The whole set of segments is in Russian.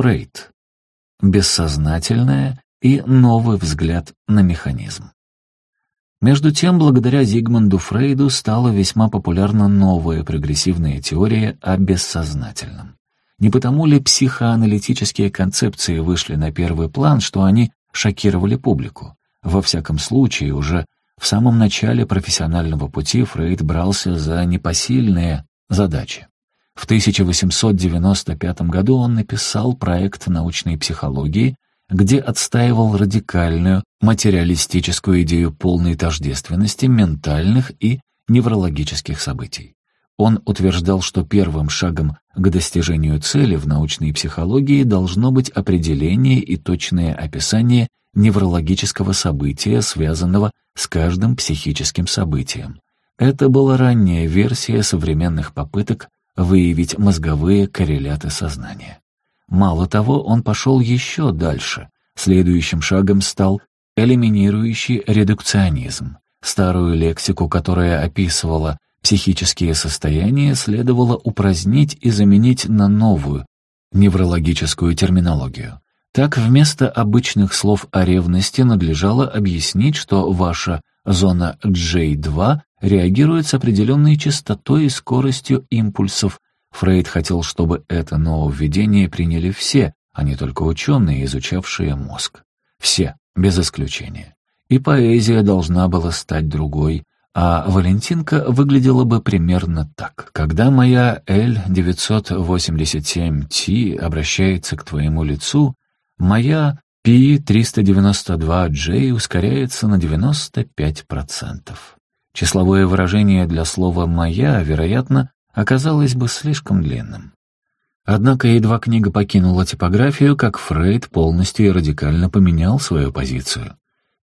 Фрейд. Бессознательное и новый взгляд на механизм. Между тем, благодаря Зигмунду Фрейду стала весьма популярна новая прогрессивная теория о бессознательном. Не потому ли психоаналитические концепции вышли на первый план, что они шокировали публику? Во всяком случае, уже в самом начале профессионального пути Фрейд брался за непосильные задачи. В 1895 году он написал проект научной психологии, где отстаивал радикальную материалистическую идею полной тождественности ментальных и неврологических событий. Он утверждал, что первым шагом к достижению цели в научной психологии должно быть определение и точное описание неврологического события, связанного с каждым психическим событием. Это была ранняя версия современных попыток выявить мозговые корреляты сознания. Мало того, он пошел еще дальше. Следующим шагом стал элиминирующий редукционизм. Старую лексику, которая описывала психические состояния, следовало упразднить и заменить на новую, неврологическую терминологию. Так вместо обычных слов о ревности надлежало объяснить, что ваша зона J2 реагирует с определенной частотой и скоростью импульсов. Фрейд хотел, чтобы это нововведение приняли все, а не только ученые, изучавшие мозг. Все, без исключения. И поэзия должна была стать другой, а Валентинка выглядела бы примерно так. Когда моя L987T обращается к твоему лицу, моя P392J ускоряется на 95%. Числовое выражение для слова «моя», вероятно, оказалось бы слишком длинным. Однако едва книга покинула типографию, как Фрейд полностью и радикально поменял свою позицию.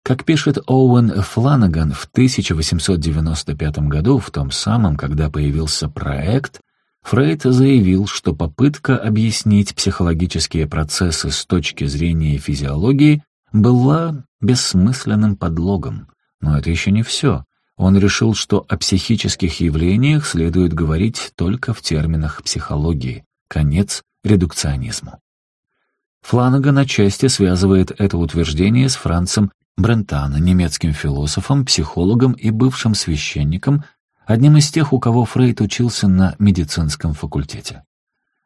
Как пишет Оуэн Фланаган в 1895 году, в том самом, когда появился проект, Фрейд заявил, что попытка объяснить психологические процессы с точки зрения физиологии была бессмысленным подлогом. Но это еще не все. Он решил, что о психических явлениях следует говорить только в терминах психологии. Конец редукционизму. Фланага на части связывает это утверждение с Францем Брентано, немецким философом, психологом и бывшим священником, одним из тех, у кого Фрейд учился на медицинском факультете.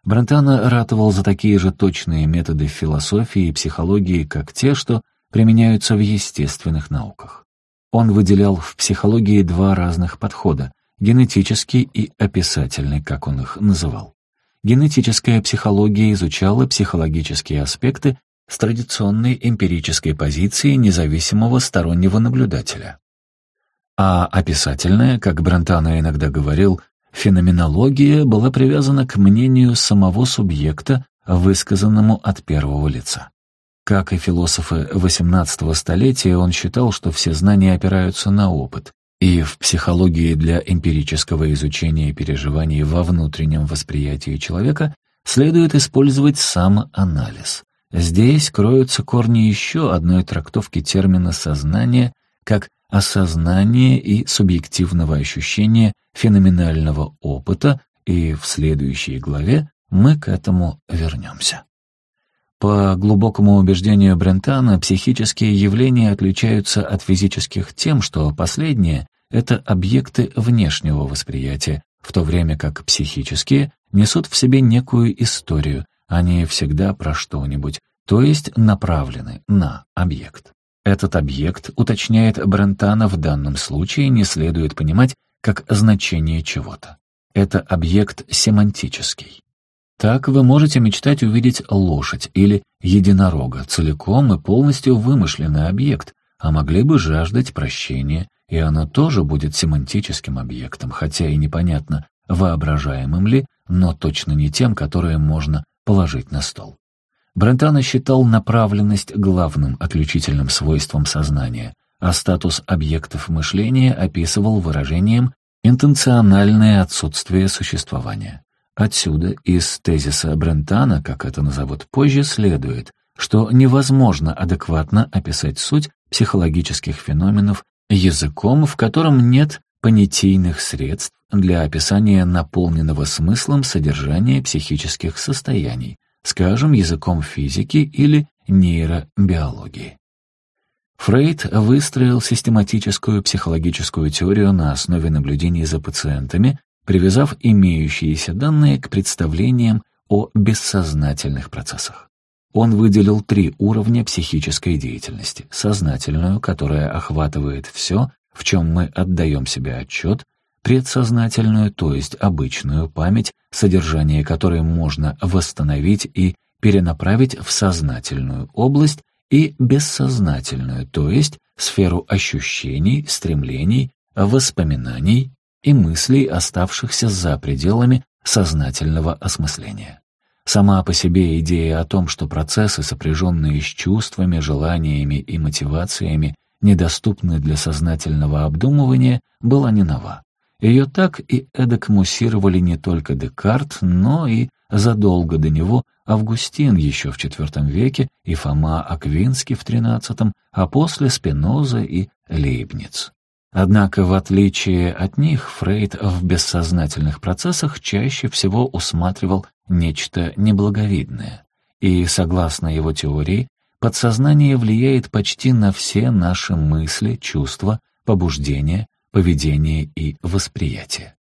Брентано ратовал за такие же точные методы философии и психологии, как те, что применяются в естественных науках. Он выделял в психологии два разных подхода — генетический и описательный, как он их называл. Генетическая психология изучала психологические аспекты с традиционной эмпирической позиции независимого стороннего наблюдателя. А описательная, как Брантана иногда говорил, феноменология была привязана к мнению самого субъекта, высказанному от первого лица. Как и философы XVIII столетия, он считал, что все знания опираются на опыт, и в психологии для эмпирического изучения переживаний во внутреннем восприятии человека следует использовать сам анализ. Здесь кроются корни еще одной трактовки термина «сознание» как осознание и субъективного ощущения феноменального опыта, и в следующей главе мы к этому вернемся. По глубокому убеждению Брентана, психические явления отличаются от физических тем, что последние — это объекты внешнего восприятия, в то время как психические несут в себе некую историю, они всегда про что-нибудь, то есть направлены на объект. Этот объект, уточняет Брентана, в данном случае не следует понимать как значение чего-то. Это объект семантический. Так вы можете мечтать увидеть лошадь или единорога, целиком и полностью вымышленный объект, а могли бы жаждать прощения, и оно тоже будет семантическим объектом, хотя и непонятно, воображаемым ли, но точно не тем, которое можно положить на стол. Брентано считал направленность главным отличительным свойством сознания, а статус объектов мышления описывал выражением «интенциональное отсутствие существования». Отсюда из тезиса Брентана, как это назовут позже, следует, что невозможно адекватно описать суть психологических феноменов языком, в котором нет понятийных средств для описания наполненного смыслом содержания психических состояний, скажем, языком физики или нейробиологии. Фрейд выстроил систематическую психологическую теорию на основе наблюдений за пациентами, привязав имеющиеся данные к представлениям о бессознательных процессах. Он выделил три уровня психической деятельности. Сознательную, которая охватывает все, в чем мы отдаем себе отчет, предсознательную, то есть обычную память, содержание которой можно восстановить и перенаправить в сознательную область, и бессознательную, то есть сферу ощущений, стремлений, воспоминаний и мыслей, оставшихся за пределами сознательного осмысления. Сама по себе идея о том, что процессы, сопряженные с чувствами, желаниями и мотивациями, недоступны для сознательного обдумывания, была не нова. Ее так и эдак муссировали не только Декарт, но и, задолго до него, Августин еще в IV веке и Фома Аквинский в XIII, а после Спиноза и Лейбниц. Однако, в отличие от них, Фрейд в бессознательных процессах чаще всего усматривал нечто неблаговидное. И, согласно его теории, подсознание влияет почти на все наши мысли, чувства, побуждения, поведение и восприятие.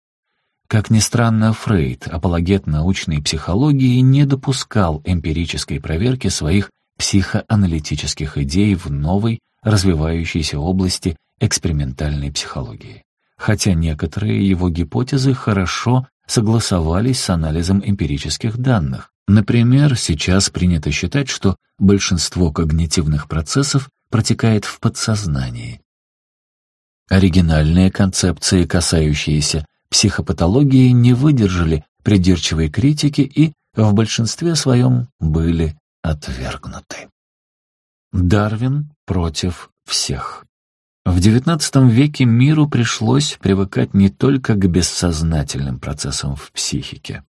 Как ни странно, Фрейд, апологет научной психологии, не допускал эмпирической проверки своих психоаналитических идей в новой, развивающейся области экспериментальной психологии, хотя некоторые его гипотезы хорошо согласовались с анализом эмпирических данных. Например, сейчас принято считать, что большинство когнитивных процессов протекает в подсознании. Оригинальные концепции, касающиеся психопатологии, не выдержали придирчивой критики и в большинстве своем были отвергнуты. Дарвин против всех. В XIX веке миру пришлось привыкать не только к бессознательным процессам в психике.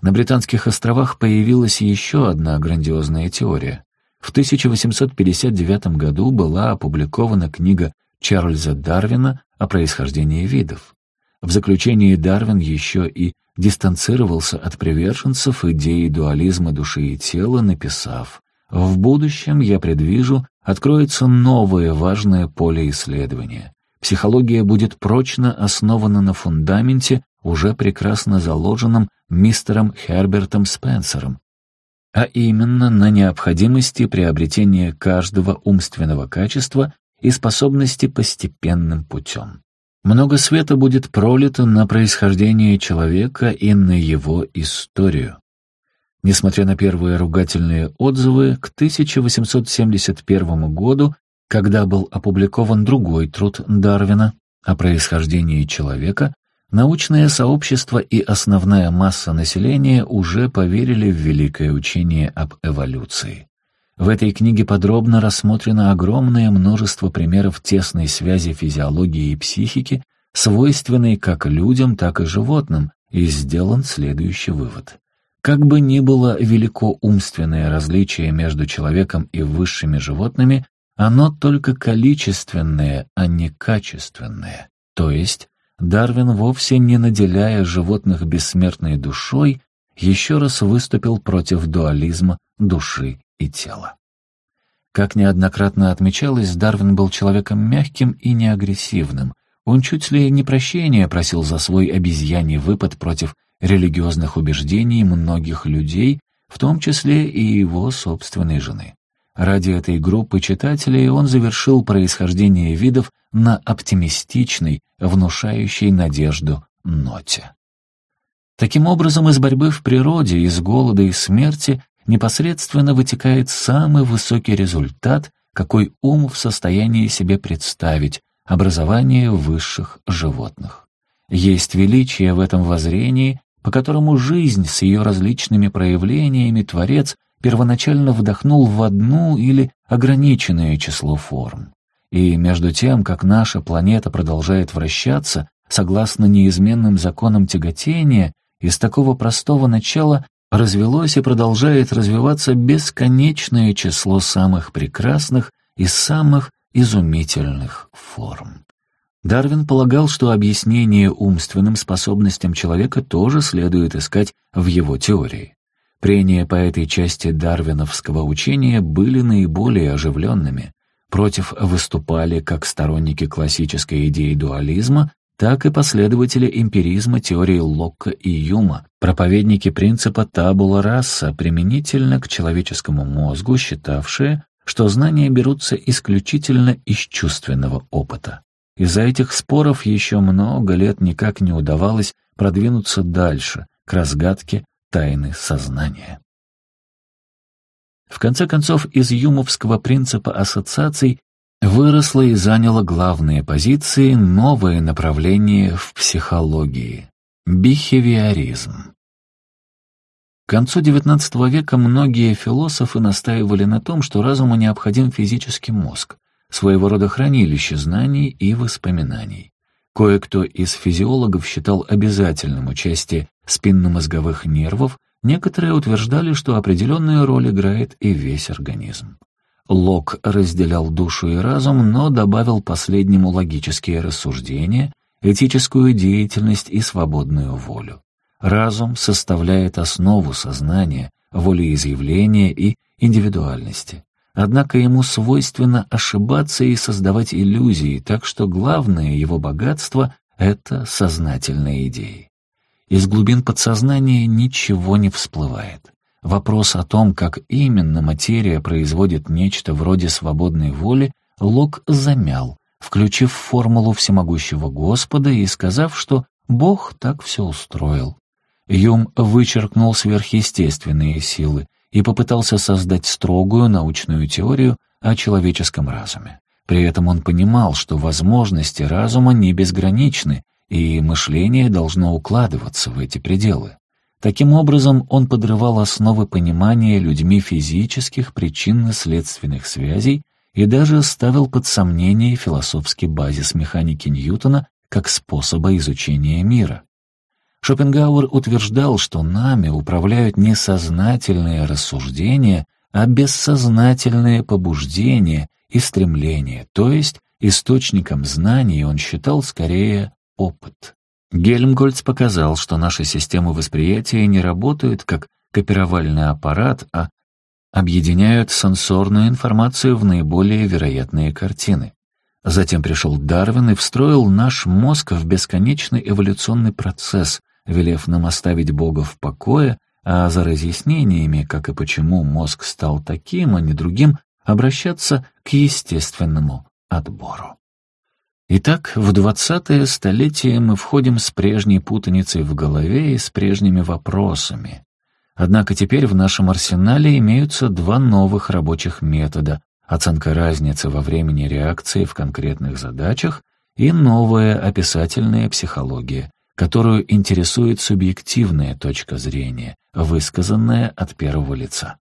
На Британских островах появилась еще одна грандиозная теория. В 1859 году была опубликована книга Чарльза Дарвина о происхождении видов. В заключении Дарвин еще и дистанцировался от приверженцев идеи дуализма души и тела, написав «В будущем я предвижу, откроется новое важное поле исследования. Психология будет прочно основана на фундаменте, уже прекрасно заложенном мистером Хербертом Спенсером, а именно на необходимости приобретения каждого умственного качества и способности постепенным путем. Много света будет пролито на происхождение человека и на его историю. Несмотря на первые ругательные отзывы, к 1871 году, когда был опубликован другой труд Дарвина о происхождении человека, научное сообщество и основная масса населения уже поверили в великое учение об эволюции. В этой книге подробно рассмотрено огромное множество примеров тесной связи физиологии и психики, свойственной как людям, так и животным, и сделан следующий вывод. Как бы ни было велико умственное различие между человеком и высшими животными, оно только количественное, а не качественное. То есть Дарвин, вовсе не наделяя животных бессмертной душой, еще раз выступил против дуализма души и тела. Как неоднократно отмечалось, Дарвин был человеком мягким и неагрессивным. Он чуть ли не прощения просил за свой обезьяний выпад против религиозных убеждений многих людей, в том числе и его собственной жены. Ради этой группы читателей он завершил происхождение видов на оптимистичной, внушающей надежду ноте. Таким образом, из борьбы в природе, из голода и смерти непосредственно вытекает самый высокий результат, какой ум в состоянии себе представить — образование высших животных. Есть величие в этом воззрении, по которому жизнь с ее различными проявлениями Творец первоначально вдохнул в одну или ограниченное число форм. И между тем, как наша планета продолжает вращаться, согласно неизменным законам тяготения, из такого простого начала развелось и продолжает развиваться бесконечное число самых прекрасных и самых изумительных форм. Дарвин полагал, что объяснение умственным способностям человека тоже следует искать в его теории. Прения по этой части дарвиновского учения были наиболее оживленными. Против выступали как сторонники классической идеи дуализма, так и последователи эмпиризма теории Локка и Юма, проповедники принципа табула раса, применительно к человеческому мозгу, считавшие, что знания берутся исключительно из чувственного опыта. Из-за этих споров еще много лет никак не удавалось продвинуться дальше, к разгадке тайны сознания. В конце концов, из юмовского принципа ассоциаций выросло и заняло главные позиции новое направление в психологии – бихевиоризм. К концу XIX века многие философы настаивали на том, что разуму необходим физический мозг, своего рода хранилище знаний и воспоминаний. Кое-кто из физиологов считал обязательным участие спинномозговых нервов, некоторые утверждали, что определенную роль играет и весь организм. Лок разделял душу и разум, но добавил последнему логические рассуждения, этическую деятельность и свободную волю. Разум составляет основу сознания, волеизъявления и индивидуальности. Однако ему свойственно ошибаться и создавать иллюзии, так что главное его богатство — это сознательные идеи. Из глубин подсознания ничего не всплывает. Вопрос о том, как именно материя производит нечто вроде свободной воли, Лок замял, включив формулу всемогущего Господа и сказав, что Бог так все устроил. Юм вычеркнул сверхъестественные силы, и попытался создать строгую научную теорию о человеческом разуме. При этом он понимал, что возможности разума не безграничны, и мышление должно укладываться в эти пределы. Таким образом, он подрывал основы понимания людьми физических причинно-следственных связей и даже ставил под сомнение философский базис механики Ньютона как способа изучения мира. Шопенгауэр утверждал, что нами управляют не сознательные рассуждения, а бессознательные побуждения и стремления, то есть источником знаний он считал скорее опыт. Гельмгольц показал, что наши системы восприятия не работают как копировальный аппарат, а объединяют сенсорную информацию в наиболее вероятные картины. Затем пришел Дарвин и встроил наш мозг в бесконечный эволюционный процесс, велев нам оставить Бога в покое, а за разъяснениями, как и почему мозг стал таким, а не другим, обращаться к естественному отбору. Итак, в двадцатое столетие мы входим с прежней путаницей в голове и с прежними вопросами. Однако теперь в нашем арсенале имеются два новых рабочих метода — оценка разницы во времени реакции в конкретных задачах и новая описательная психология — которую интересует субъективная точка зрения, высказанная от первого лица.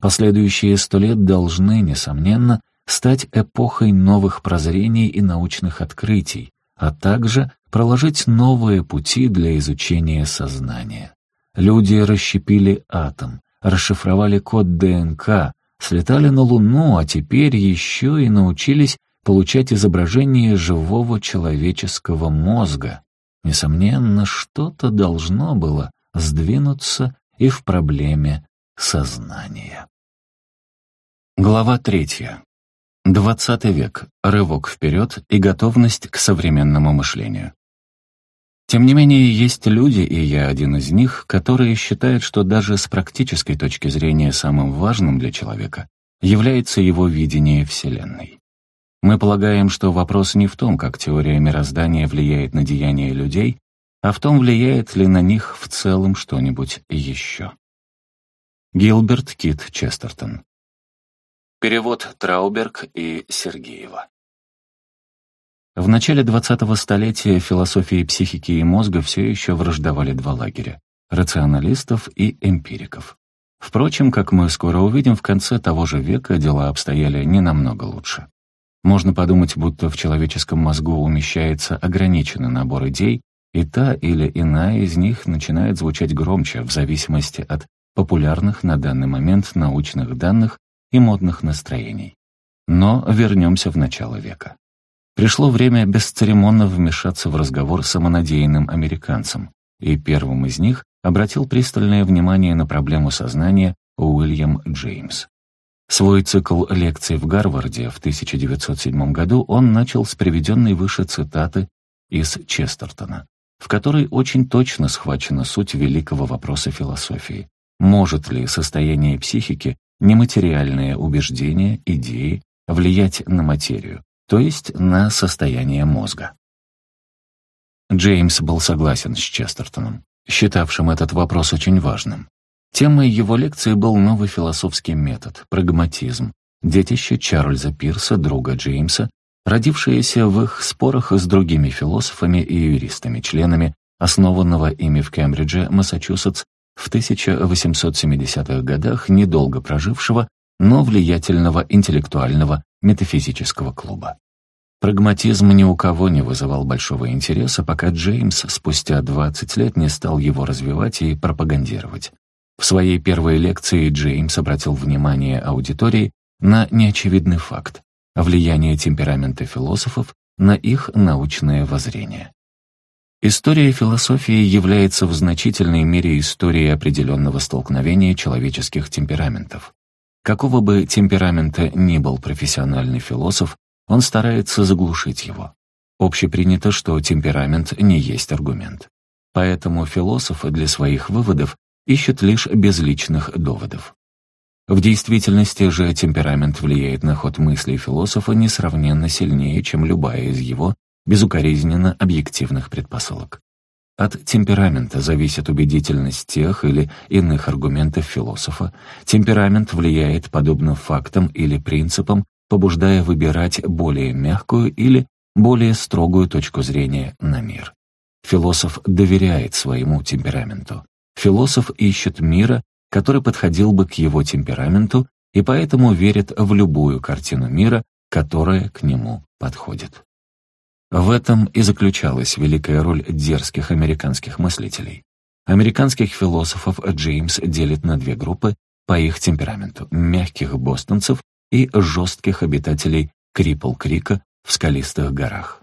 Последующие сто лет должны, несомненно, стать эпохой новых прозрений и научных открытий, а также проложить новые пути для изучения сознания. Люди расщепили атом, расшифровали код ДНК, слетали на Луну, а теперь еще и научились получать изображение живого человеческого мозга — Несомненно, что-то должно было сдвинуться и в проблеме сознания. Глава третья. Двадцатый век. Рывок вперед и готовность к современному мышлению. Тем не менее, есть люди, и я один из них, которые считают, что даже с практической точки зрения самым важным для человека является его видение Вселенной. Мы полагаем, что вопрос не в том, как теория мироздания влияет на деяния людей, а в том, влияет ли на них в целом что-нибудь еще. Гилберт Кит Честертон Перевод Трауберг и Сергеева В начале 20-го столетия философии психики и мозга все еще враждовали два лагеря — рационалистов и эмпириков. Впрочем, как мы скоро увидим, в конце того же века дела обстояли не намного лучше. Можно подумать, будто в человеческом мозгу умещается ограниченный набор идей, и та или иная из них начинает звучать громче в зависимости от популярных на данный момент научных данных и модных настроений. Но вернемся в начало века. Пришло время бесцеремонно вмешаться в разговор самонадеянным американцем, и первым из них обратил пристальное внимание на проблему сознания Уильям Джеймс. Свой цикл лекций в Гарварде в 1907 году он начал с приведенной выше цитаты из Честертона, в которой очень точно схвачена суть великого вопроса философии. Может ли состояние психики, нематериальные убеждения, идеи влиять на материю, то есть на состояние мозга? Джеймс был согласен с Честертоном, считавшим этот вопрос очень важным. Темой его лекции был новый философский метод — прагматизм, детище Чарльза Пирса, друга Джеймса, родившееся в их спорах с другими философами и юристами-членами основанного ими в Кембридже, Массачусетс, в 1870-х годах недолго прожившего, но влиятельного интеллектуального метафизического клуба. Прагматизм ни у кого не вызывал большого интереса, пока Джеймс спустя 20 лет не стал его развивать и пропагандировать. В своей первой лекции Джеймс обратил внимание аудитории на неочевидный факт – влияние темперамента философов на их научное воззрение. История философии является в значительной мере историей определенного столкновения человеческих темпераментов. Какого бы темперамента ни был профессиональный философ, он старается заглушить его. Общепринято, что темперамент не есть аргумент. Поэтому философы для своих выводов ищет лишь безличных доводов. В действительности же темперамент влияет на ход мыслей философа несравненно сильнее, чем любая из его безукоризненно объективных предпосылок. От темперамента зависит убедительность тех или иных аргументов философа. Темперамент влияет подобно фактам или принципам, побуждая выбирать более мягкую или более строгую точку зрения на мир. Философ доверяет своему темпераменту философ ищет мира, который подходил бы к его темпераменту и поэтому верит в любую картину мира, которая к нему подходит. В этом и заключалась великая роль дерзких американских мыслителей. Американских философов Джеймс делит на две группы по их темпераменту – мягких бостонцев и жестких обитателей Крипл-Крика в скалистых горах.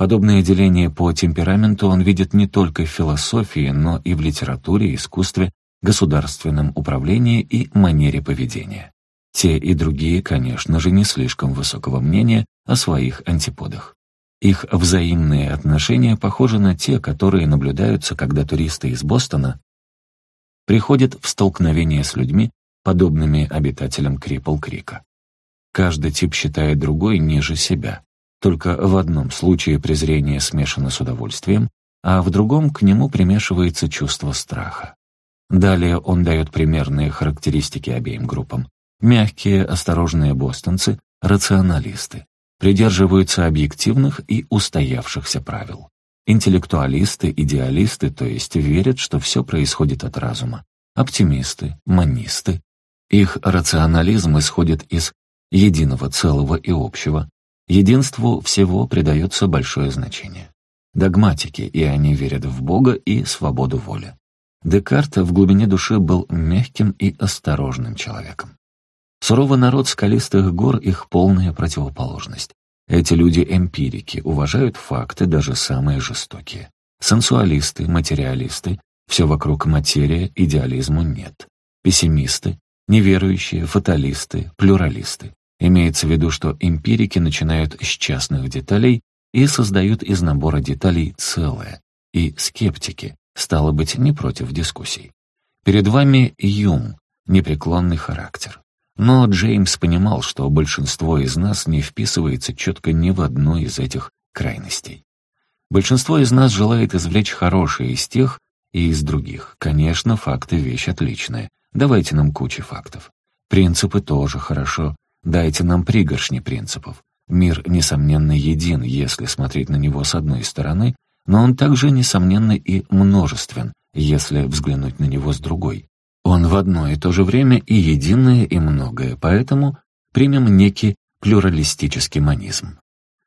Подобное деление по темпераменту он видит не только в философии, но и в литературе, искусстве, государственном управлении и манере поведения. Те и другие, конечно же, не слишком высокого мнения о своих антиподах. Их взаимные отношения похожи на те, которые наблюдаются, когда туристы из Бостона приходят в столкновение с людьми, подобными обитателям Крипл-Крика. Каждый тип считает другой ниже себя, только в одном случае презрение смешано с удовольствием, а в другом к нему примешивается чувство страха. Далее он дает примерные характеристики обеим группам. Мягкие, осторожные бостонцы – рационалисты, придерживаются объективных и устоявшихся правил. Интеллектуалисты, идеалисты, то есть верят, что все происходит от разума. Оптимисты, манисты. Их рационализм исходит из единого целого и общего, Единству всего придается большое значение. Догматики, и они верят в Бога и свободу воли. Декарт в глубине души был мягким и осторожным человеком. Суровый народ скалистых гор — их полная противоположность. Эти люди-эмпирики уважают факты, даже самые жестокие. Сенсуалисты, материалисты — все вокруг материя, идеализму нет. Пессимисты, неверующие, фаталисты, плюралисты. Имеется в виду, что эмпирики начинают с частных деталей и создают из набора деталей целое, и скептики, стало быть, не против дискуссий. Перед вами Юм, непреклонный характер. Но Джеймс понимал, что большинство из нас не вписывается четко ни в одну из этих крайностей. Большинство из нас желает извлечь хорошее из тех и из других. Конечно, факты — вещь отличная. Давайте нам кучи фактов. Принципы тоже хорошо. Дайте нам пригоршни принципов. Мир, несомненно, един, если смотреть на него с одной стороны, но он также, несомненно, и множествен, если взглянуть на него с другой. Он в одно и то же время и единое, и многое, поэтому примем некий плюралистический манизм.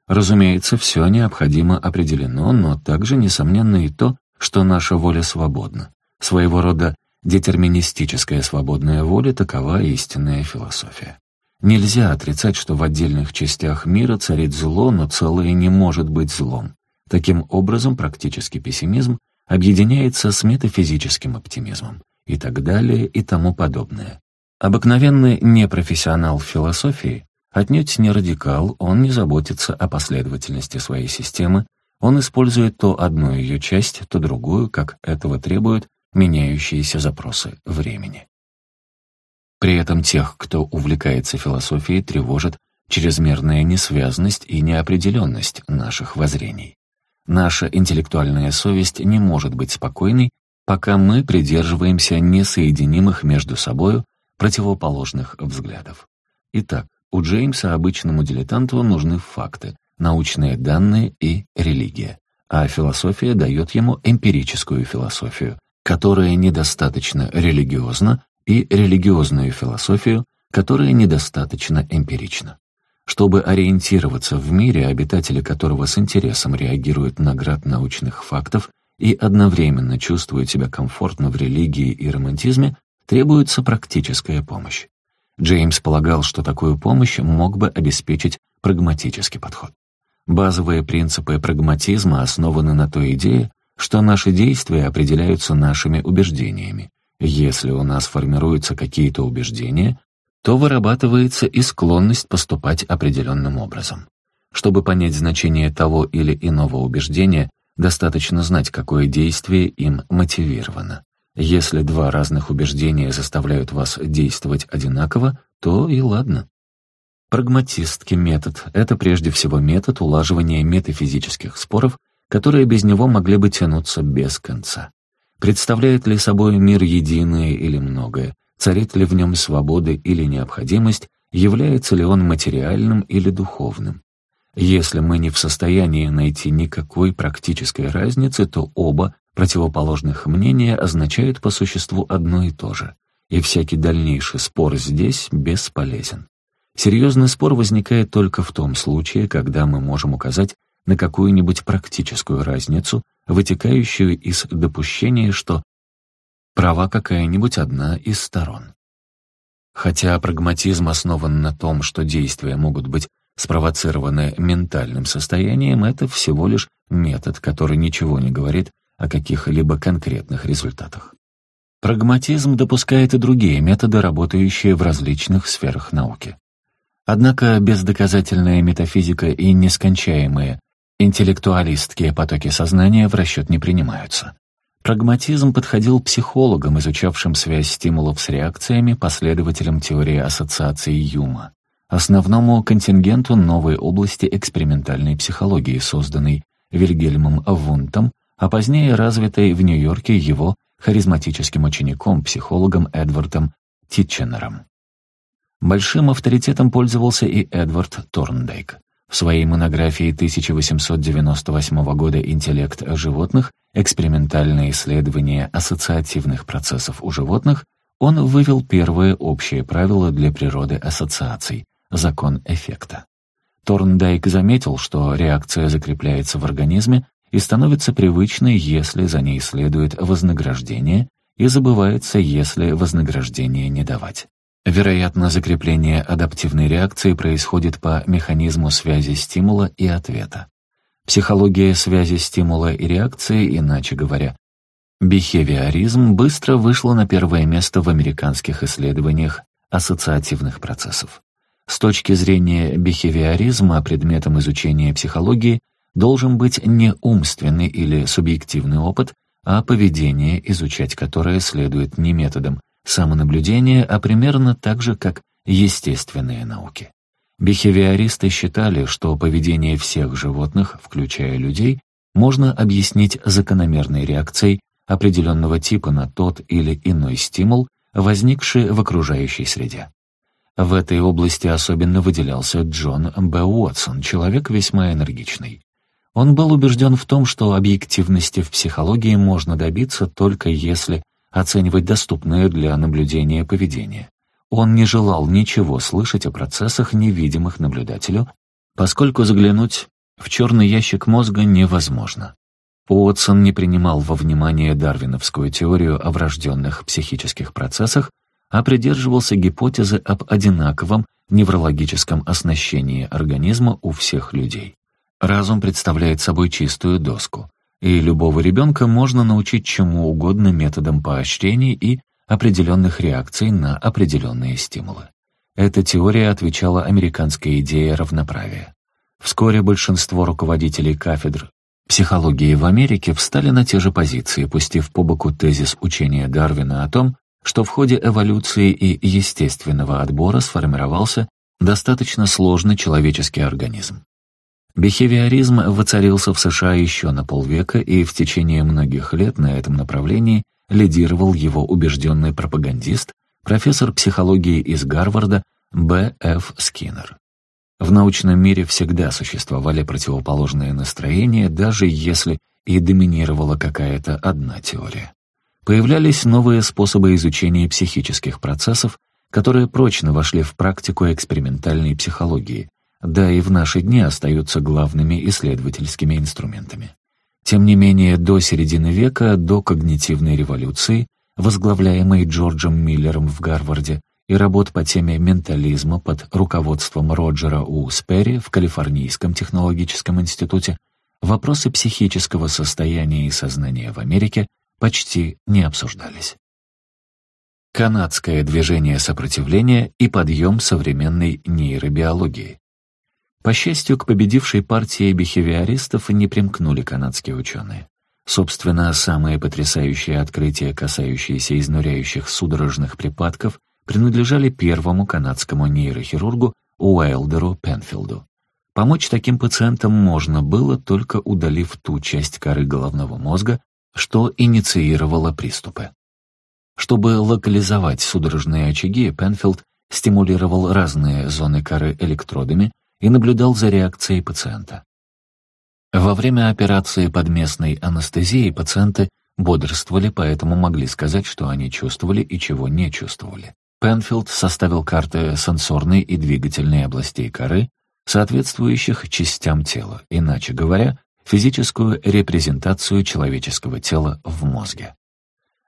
Разумеется, все необходимо определено, но также, несомненно, и то, что наша воля свободна. Своего рода детерминистическая свободная воля – такова истинная философия. Нельзя отрицать, что в отдельных частях мира царит зло, но целое не может быть злом. Таким образом, практический пессимизм объединяется с метафизическим оптимизмом и так далее и тому подобное. Обыкновенный непрофессионал в философии отнюдь не радикал, он не заботится о последовательности своей системы, он использует то одну ее часть, то другую, как этого требуют меняющиеся запросы времени. При этом тех, кто увлекается философией, тревожит чрезмерная несвязность и неопределенность наших воззрений. Наша интеллектуальная совесть не может быть спокойной, пока мы придерживаемся несоединимых между собою противоположных взглядов. Итак, у Джеймса обычному дилетанту нужны факты, научные данные и религия, а философия дает ему эмпирическую философию, которая недостаточно религиозна, и религиозную философию, которая недостаточно эмпирична. Чтобы ориентироваться в мире, обитатели которого с интересом реагируют на град научных фактов и одновременно чувствуют себя комфортно в религии и романтизме, требуется практическая помощь. Джеймс полагал, что такую помощь мог бы обеспечить прагматический подход. Базовые принципы прагматизма основаны на той идее, что наши действия определяются нашими убеждениями, если у нас формируются какие-то убеждения, то вырабатывается и склонность поступать определенным образом. Чтобы понять значение того или иного убеждения, достаточно знать, какое действие им мотивировано. Если два разных убеждения заставляют вас действовать одинаково, то и ладно. Прагматистский метод — это прежде всего метод улаживания метафизических споров, которые без него могли бы тянуться без конца представляет ли собой мир единое или многое, царит ли в нем свобода или необходимость, является ли он материальным или духовным. Если мы не в состоянии найти никакой практической разницы, то оба противоположных мнения означают по существу одно и то же, и всякий дальнейший спор здесь бесполезен. Серьезный спор возникает только в том случае, когда мы можем указать на какую-нибудь практическую разницу, вытекающую из допущения, что права какая-нибудь одна из сторон. Хотя прагматизм основан на том, что действия могут быть спровоцированы ментальным состоянием, это всего лишь метод, который ничего не говорит о каких-либо конкретных результатах. Прагматизм допускает и другие методы, работающие в различных сферах науки. Однако бездоказательная метафизика и нескончаемые Интеллектуалистские потоки сознания в расчет не принимаются. Прагматизм подходил психологам, изучавшим связь стимулов с реакциями, последователям теории ассоциации Юма. Основному контингенту новой области экспериментальной психологии, созданной Вильгельмом Вунтом, а позднее развитой в Нью-Йорке его харизматическим учеником, психологом Эдвардом Титченером. Большим авторитетом пользовался и Эдвард Торндейк. В своей монографии 1898 года «Интеллект животных. Экспериментальные исследования ассоциативных процессов у животных» он вывел первые общие правила для природы ассоциаций – закон эффекта. Торндайк заметил, что реакция закрепляется в организме и становится привычной, если за ней следует вознаграждение, и забывается, если вознаграждение не давать. Вероятно, закрепление адаптивной реакции происходит по механизму связи стимула и ответа. Психология связи стимула и реакции, иначе говоря, бихевиоризм быстро вышла на первое место в американских исследованиях ассоциативных процессов. С точки зрения бихевиоризма предметом изучения психологии должен быть не умственный или субъективный опыт, а поведение, изучать которое следует не методом – Самонаблюдение, а примерно так же, как естественные науки. Бихевиористы считали, что поведение всех животных, включая людей, можно объяснить закономерной реакцией определенного типа на тот или иной стимул, возникший в окружающей среде. В этой области особенно выделялся Джон Б. Уотсон, человек весьма энергичный. Он был убежден в том, что объективности в психологии можно добиться только если оценивать доступное для наблюдения поведение. Он не желал ничего слышать о процессах, невидимых наблюдателю, поскольку заглянуть в черный ящик мозга невозможно. Уотсон не принимал во внимание дарвиновскую теорию о врожденных психических процессах, а придерживался гипотезы об одинаковом неврологическом оснащении организма у всех людей. Разум представляет собой чистую доску и любого ребенка можно научить чему угодно методом поощрений и определенных реакций на определенные стимулы. Эта теория отвечала американской идее равноправия. Вскоре большинство руководителей кафедр психологии в Америке встали на те же позиции, пустив по боку тезис учения Дарвина о том, что в ходе эволюции и естественного отбора сформировался достаточно сложный человеческий организм. Бихевиоризм воцарился в США еще на полвека и в течение многих лет на этом направлении лидировал его убежденный пропагандист, профессор психологии из Гарварда Б. Ф. Скиннер. В научном мире всегда существовали противоположные настроения, даже если и доминировала какая-то одна теория. Появлялись новые способы изучения психических процессов, которые прочно вошли в практику экспериментальной психологии, да и в наши дни остаются главными исследовательскими инструментами. Тем не менее, до середины века, до когнитивной революции, возглавляемой Джорджем Миллером в Гарварде, и работ по теме ментализма под руководством Роджера У. Сперри в Калифорнийском технологическом институте, вопросы психического состояния и сознания в Америке почти не обсуждались. Канадское движение сопротивления и подъем современной нейробиологии. По счастью, к победившей партии бихевиористов не примкнули канадские ученые. Собственно, самые потрясающие открытия, касающиеся изнуряющих судорожных припадков, принадлежали первому канадскому нейрохирургу Уайлдеру Пенфилду. Помочь таким пациентам можно было, только удалив ту часть коры головного мозга, что инициировало приступы. Чтобы локализовать судорожные очаги, Пенфилд стимулировал разные зоны коры электродами, и наблюдал за реакцией пациента. Во время операции под местной анестезией пациенты бодрствовали, поэтому могли сказать, что они чувствовали и чего не чувствовали. Пенфилд составил карты сенсорной и двигательной областей коры, соответствующих частям тела, иначе говоря, физическую репрезентацию человеческого тела в мозге.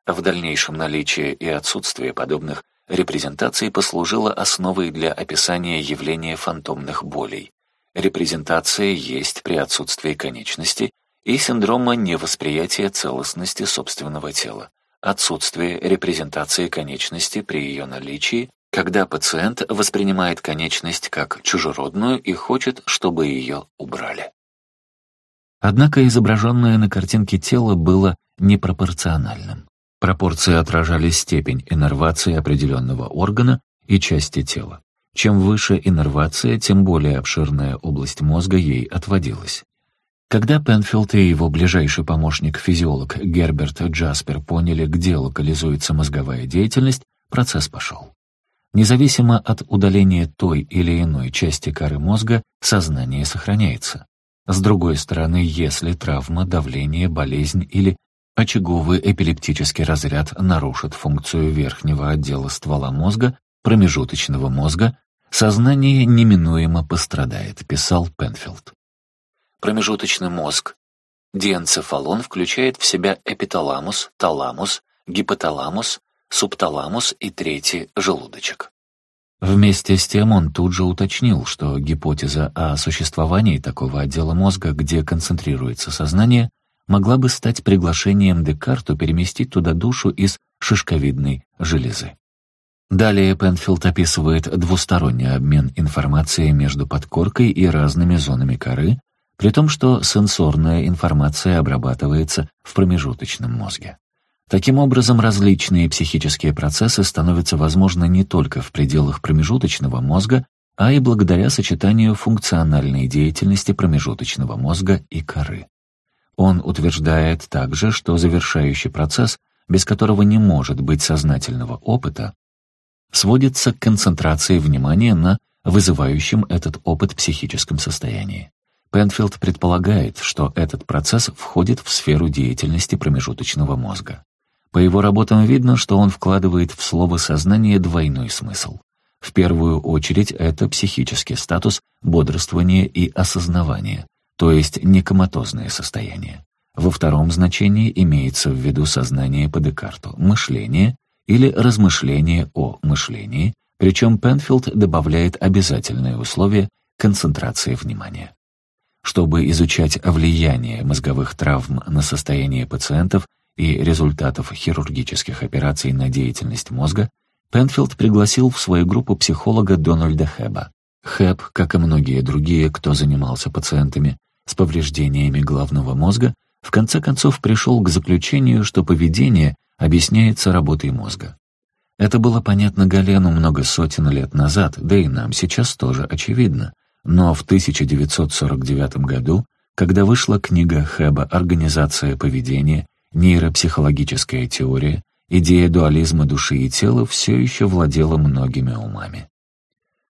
В дальнейшем наличие и отсутствие подобных Репрезентация послужила основой для описания явления фантомных болей. Репрезентация есть при отсутствии конечности и синдрома невосприятия целостности собственного тела. Отсутствие репрезентации конечности при ее наличии, когда пациент воспринимает конечность как чужеродную и хочет, чтобы ее убрали. Однако изображенное на картинке тело было непропорциональным. Пропорции отражали степень иннервации определенного органа и части тела. Чем выше иннервация, тем более обширная область мозга ей отводилась. Когда Пенфилд и его ближайший помощник-физиолог Герберт Джаспер поняли, где локализуется мозговая деятельность, процесс пошел. Независимо от удаления той или иной части коры мозга, сознание сохраняется. С другой стороны, если травма, давление, болезнь или Очаговый эпилептический разряд нарушит функцию верхнего отдела ствола мозга, промежуточного мозга, сознание неминуемо пострадает, писал Пенфилд. Промежуточный мозг. Диэнцефалон включает в себя эпиталамус, таламус, гипоталамус, субталамус и третий желудочек. Вместе с тем он тут же уточнил, что гипотеза о существовании такого отдела мозга, где концентрируется сознание – могла бы стать приглашением Декарту переместить туда душу из шишковидной железы. Далее Пенфилд описывает двусторонний обмен информацией между подкоркой и разными зонами коры, при том, что сенсорная информация обрабатывается в промежуточном мозге. Таким образом, различные психические процессы становятся возможны не только в пределах промежуточного мозга, а и благодаря сочетанию функциональной деятельности промежуточного мозга и коры. Он утверждает также, что завершающий процесс, без которого не может быть сознательного опыта, сводится к концентрации внимания на вызывающем этот опыт психическом состоянии. Пенфилд предполагает, что этот процесс входит в сферу деятельности промежуточного мозга. По его работам видно, что он вкладывает в слово «сознание» двойной смысл. В первую очередь это психический статус бодрствования и осознавания, то есть некоматозное состояние. Во втором значении имеется в виду сознание по Декарту, мышление или размышление о мышлении, причем Пенфилд добавляет обязательное условие концентрации внимания. Чтобы изучать влияние мозговых травм на состояние пациентов и результатов хирургических операций на деятельность мозга, Пенфилд пригласил в свою группу психолога Дональда Хэба. Хэб, как и многие другие, кто занимался пациентами, с повреждениями головного мозга, в конце концов пришел к заключению, что поведение объясняется работой мозга. Это было понятно Галену много сотен лет назад, да и нам сейчас тоже очевидно. Но в 1949 году, когда вышла книга Хэба «Организация поведения», нейропсихологическая теория, идея дуализма души и тела все еще владела многими умами.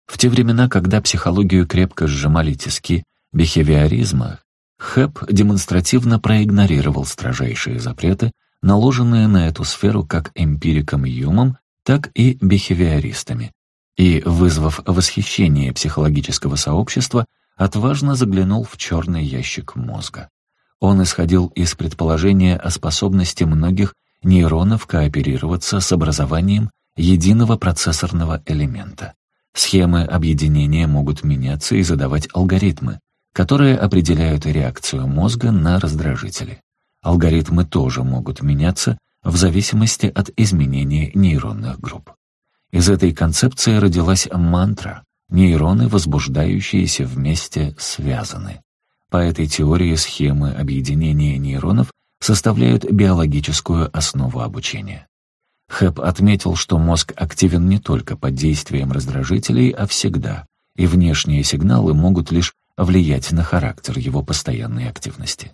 В те времена, когда психологию крепко сжимали тиски, бихевиоризма, Хэп демонстративно проигнорировал строжайшие запреты, наложенные на эту сферу как эмпириком Юмом, так и бихевиористами, и, вызвав восхищение психологического сообщества, отважно заглянул в черный ящик мозга. Он исходил из предположения о способности многих нейронов кооперироваться с образованием единого процессорного элемента. Схемы объединения могут меняться и задавать алгоритмы, которые определяют реакцию мозга на раздражители. Алгоритмы тоже могут меняться в зависимости от изменения нейронных групп. Из этой концепции родилась мантра «нейроны, возбуждающиеся вместе, связаны». По этой теории схемы объединения нейронов составляют биологическую основу обучения. Хэп отметил, что мозг активен не только под действием раздражителей, а всегда, и внешние сигналы могут лишь влиять на характер его постоянной активности.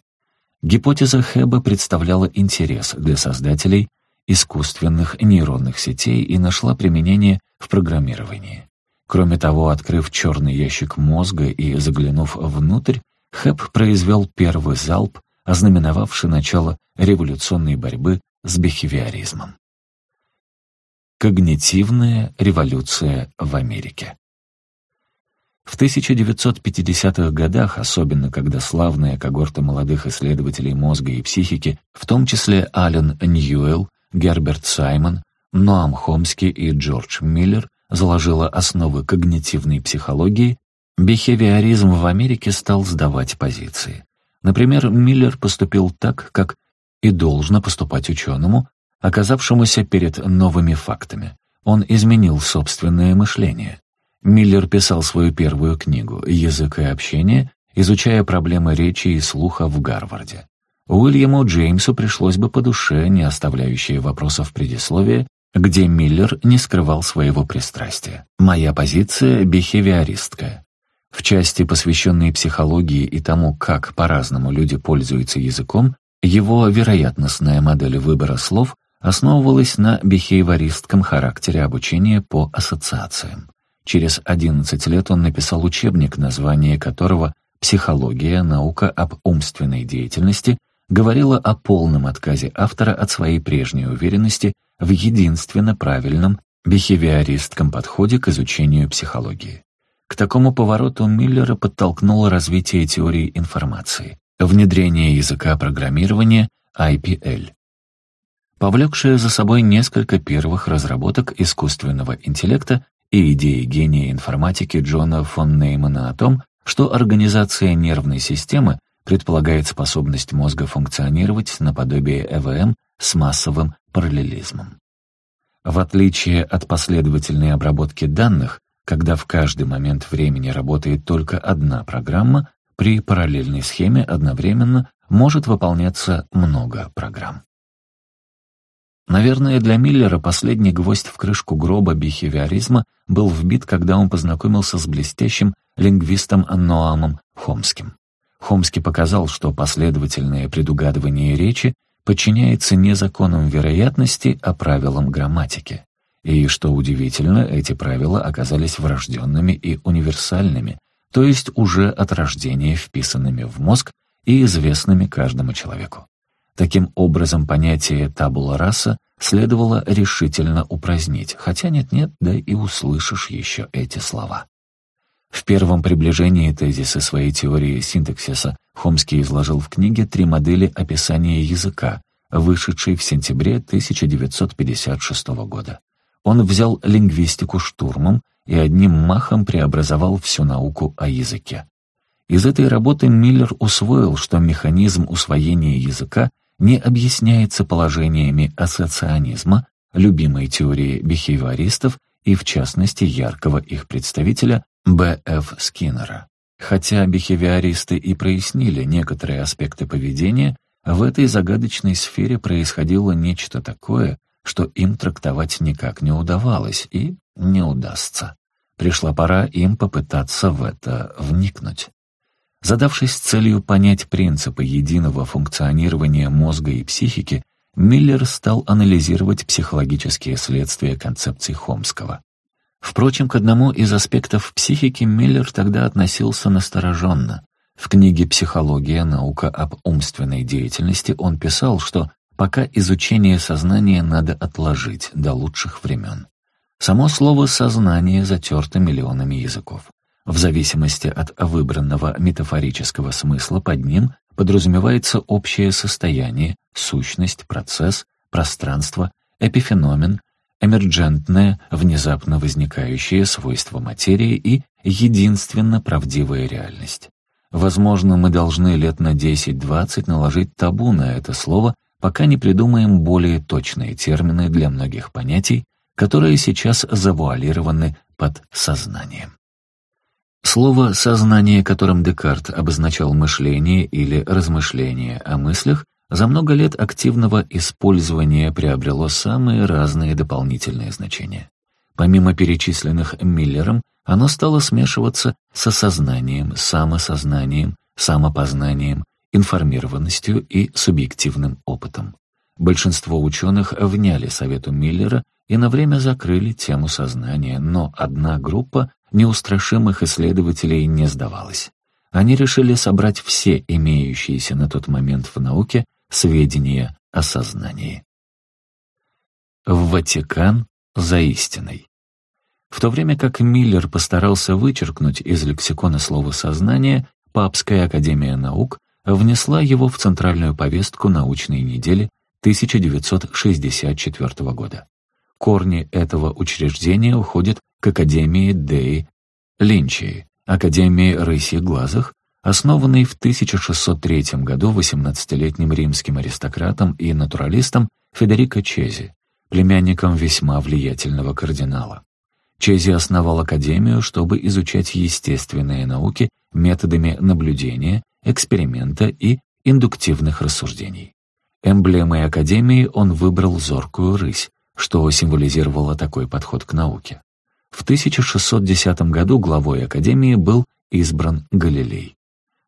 Гипотеза Хэба представляла интерес для создателей искусственных нейронных сетей и нашла применение в программировании. Кроме того, открыв черный ящик мозга и заглянув внутрь, Хэб произвел первый залп, ознаменовавший начало революционной борьбы с бихевиоризмом. Когнитивная революция в Америке в 1950-х годах, особенно когда славная когорта молодых исследователей мозга и психики, в том числе Ален Ньюэлл, Герберт Саймон, Ноам Хомски и Джордж Миллер, заложила основы когнитивной психологии, бихевиоризм в Америке стал сдавать позиции. Например, Миллер поступил так, как и должно поступать ученому, оказавшемуся перед новыми фактами. Он изменил собственное мышление. Миллер писал свою первую книгу «Язык и общение», изучая проблемы речи и слуха в Гарварде. Уильяму Джеймсу пришлось бы по душе не оставляющие вопросов предисловие, где Миллер не скрывал своего пристрастия. «Моя позиция – бихевиористская. В части, посвященной психологии и тому, как по-разному люди пользуются языком, его вероятностная модель выбора слов основывалась на бихейвористском характере обучения по ассоциациям. Через 11 лет он написал учебник, название которого «Психология. Наука об умственной деятельности» говорила о полном отказе автора от своей прежней уверенности в единственно правильном бихевиористском подходе к изучению психологии. К такому повороту Миллера подтолкнуло развитие теории информации, внедрение языка программирования IPL, повлекшее за собой несколько первых разработок искусственного интеллекта и идеи гения информатики Джона фон Неймана о том, что организация нервной системы предполагает способность мозга функционировать наподобие ЭВМ с массовым параллелизмом. В отличие от последовательной обработки данных, когда в каждый момент времени работает только одна программа, при параллельной схеме одновременно может выполняться много программ. Наверное, для Миллера последний гвоздь в крышку гроба бихевиоризма был вбит, когда он познакомился с блестящим лингвистом Ноамом Хомским. Хомский показал, что последовательное предугадывание речи подчиняется не законам вероятности, а правилам грамматики. И, что удивительно, эти правила оказались врожденными и универсальными, то есть уже от рождения вписанными в мозг и известными каждому человеку. Таким образом, понятие «табула раса» следовало решительно упразднить, хотя нет-нет, да и услышишь еще эти слова. В первом приближении тезиса своей теории синтаксиса Хомский изложил в книге три модели описания языка, вышедшей в сентябре 1956 года. Он взял лингвистику штурмом и одним махом преобразовал всю науку о языке. Из этой работы Миллер усвоил, что механизм усвоения языка не объясняется положениями ассоцианизма, любимой теории бихевиористов и, в частности, яркого их представителя Б.Ф. Скиннера. Хотя бихевиористы и прояснили некоторые аспекты поведения, в этой загадочной сфере происходило нечто такое, что им трактовать никак не удавалось и не удастся. Пришла пора им попытаться в это вникнуть. Задавшись целью понять принципы единого функционирования мозга и психики, Миллер стал анализировать психологические следствия концепции Хомского. Впрочем, к одному из аспектов психики Миллер тогда относился настороженно. В книге «Психология. Наука об умственной деятельности» он писал, что пока изучение сознания надо отложить до лучших времен. Само слово «сознание» затерто миллионами языков. В зависимости от выбранного метафорического смысла под ним подразумевается общее состояние, сущность, процесс, пространство, эпифеномен, эмерджентное, внезапно возникающее свойство материи и единственно правдивая реальность. Возможно, мы должны лет на 10-20 наложить табу на это слово, пока не придумаем более точные термины для многих понятий, которые сейчас завуалированы под сознанием. Слово «сознание», которым Декарт обозначал мышление или размышление о мыслях, за много лет активного использования приобрело самые разные дополнительные значения. Помимо перечисленных Миллером, оно стало смешиваться с осознанием, самосознанием, самопознанием, информированностью и субъективным опытом. Большинство ученых вняли совету Миллера и на время закрыли тему сознания, но одна группа неустрашимых исследователей не сдавалось. Они решили собрать все имеющиеся на тот момент в науке сведения о сознании. В Ватикан за истиной. В то время как Миллер постарался вычеркнуть из лексикона слово «сознание», Папская академия наук внесла его в центральную повестку научной недели 1964 года. Корни этого учреждения уходят к Академии Дэй Линчи, Академии рыси глазах, основанной в 1603 году 18-летним римским аристократом и натуралистом Федерико Чези, племянником весьма влиятельного кардинала. Чези основал Академию, чтобы изучать естественные науки методами наблюдения, эксперимента и индуктивных рассуждений. Эмблемой Академии он выбрал зоркую рысь, что символизировало такой подход к науке. В 1610 году главой Академии был избран Галилей.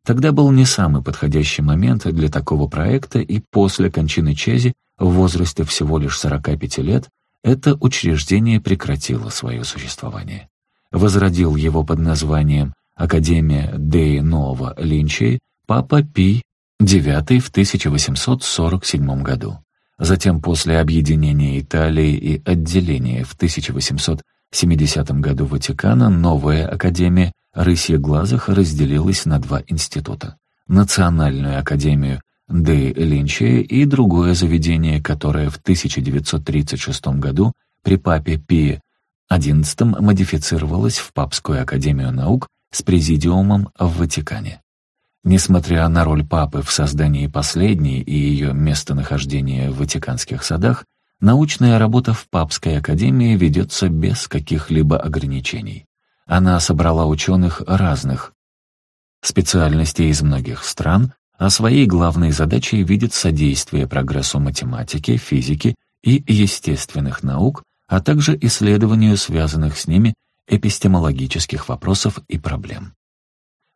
Тогда был не самый подходящий момент для такого проекта, и после кончины Чези в возрасте всего лишь 45 лет это учреждение прекратило свое существование. Возродил его под названием Академия Дей Нова Линчей Папа Пи IX в 1847 году. Затем после объединения Италии и отделения в 1847 70-м году Ватикана новая академия «Рысья глазах» разделилась на два института – Национальную академию Де Линче и другое заведение, которое в 1936 году при папе Пи XI модифицировалось в Папскую академию наук с президиумом в Ватикане. Несмотря на роль папы в создании последней и ее местонахождение в Ватиканских садах, Научная работа в Папской академии ведется без каких-либо ограничений. Она собрала ученых разных специальностей из многих стран, а своей главной задачей видит содействие прогрессу математики, физики и естественных наук, а также исследованию связанных с ними эпистемологических вопросов и проблем.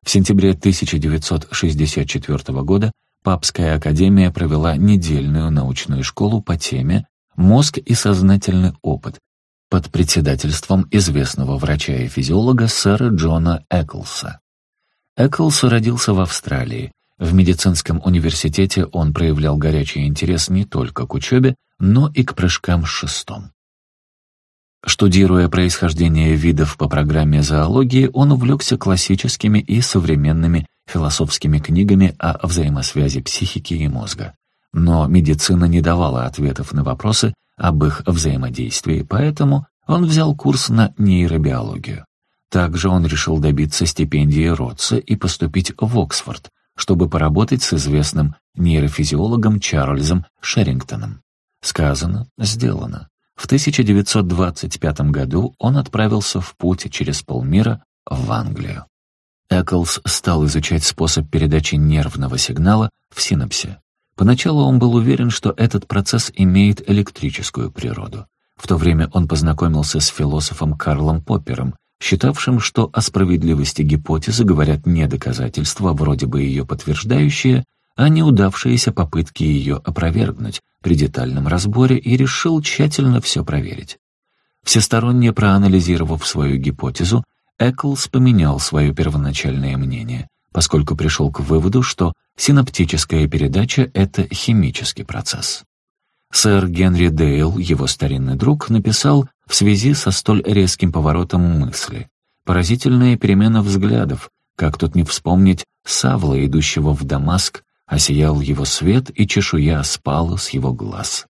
В сентябре 1964 года Папская академия провела недельную научную школу по теме мозг и сознательный опыт под председательством известного врача и физиолога сэра Джона Эклса. Эклс родился в Австралии. В медицинском университете он проявлял горячий интерес не только к учебе, но и к прыжкам с шестом. Штудируя происхождение видов по программе зоологии, он увлекся классическими и современными философскими книгами о взаимосвязи психики и мозга но медицина не давала ответов на вопросы об их взаимодействии, поэтому он взял курс на нейробиологию. Также он решил добиться стипендии Ротса и поступить в Оксфорд, чтобы поработать с известным нейрофизиологом Чарльзом Шерингтоном. Сказано, сделано. В 1925 году он отправился в путь через полмира в Англию. Эклс стал изучать способ передачи нервного сигнала в синапсе, Поначалу он был уверен, что этот процесс имеет электрическую природу. В то время он познакомился с философом Карлом Поппером, считавшим, что о справедливости гипотезы говорят не доказательства, а вроде бы ее подтверждающие, а неудавшиеся попытки ее опровергнуть при детальном разборе и решил тщательно все проверить. Всесторонне проанализировав свою гипотезу, Эклс поменял свое первоначальное мнение поскольку пришел к выводу, что синаптическая передача — это химический процесс. Сэр Генри Дейл, его старинный друг, написал в связи со столь резким поворотом мысли. Поразительная перемена взглядов, как тут не вспомнить Савла, идущего в Дамаск, осиял его свет, и чешуя спала с его глаз.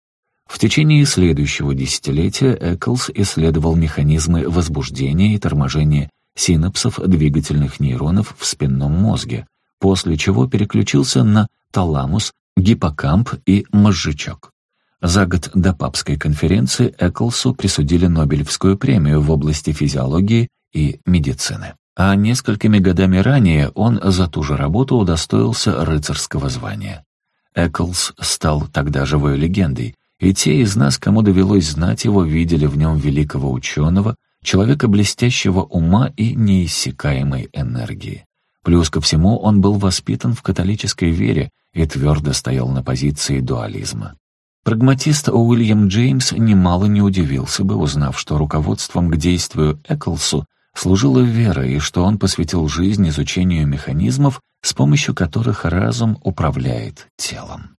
В течение следующего десятилетия Эклс исследовал механизмы возбуждения и торможения синапсов двигательных нейронов в спинном мозге, после чего переключился на таламус, гиппокамп и мозжечок. За год до папской конференции Эклсу присудили Нобелевскую премию в области физиологии и медицины. А несколькими годами ранее он за ту же работу удостоился рыцарского звания. Эклс стал тогда живой легендой, и те из нас, кому довелось знать его, видели в нем великого ученого, Человека блестящего ума и неиссякаемой энергии. Плюс ко всему он был воспитан в католической вере и твердо стоял на позиции дуализма. Прагматист Уильям Джеймс немало не удивился бы, узнав, что руководством к действию Эклсу служила вера и что он посвятил жизнь изучению механизмов, с помощью которых разум управляет телом.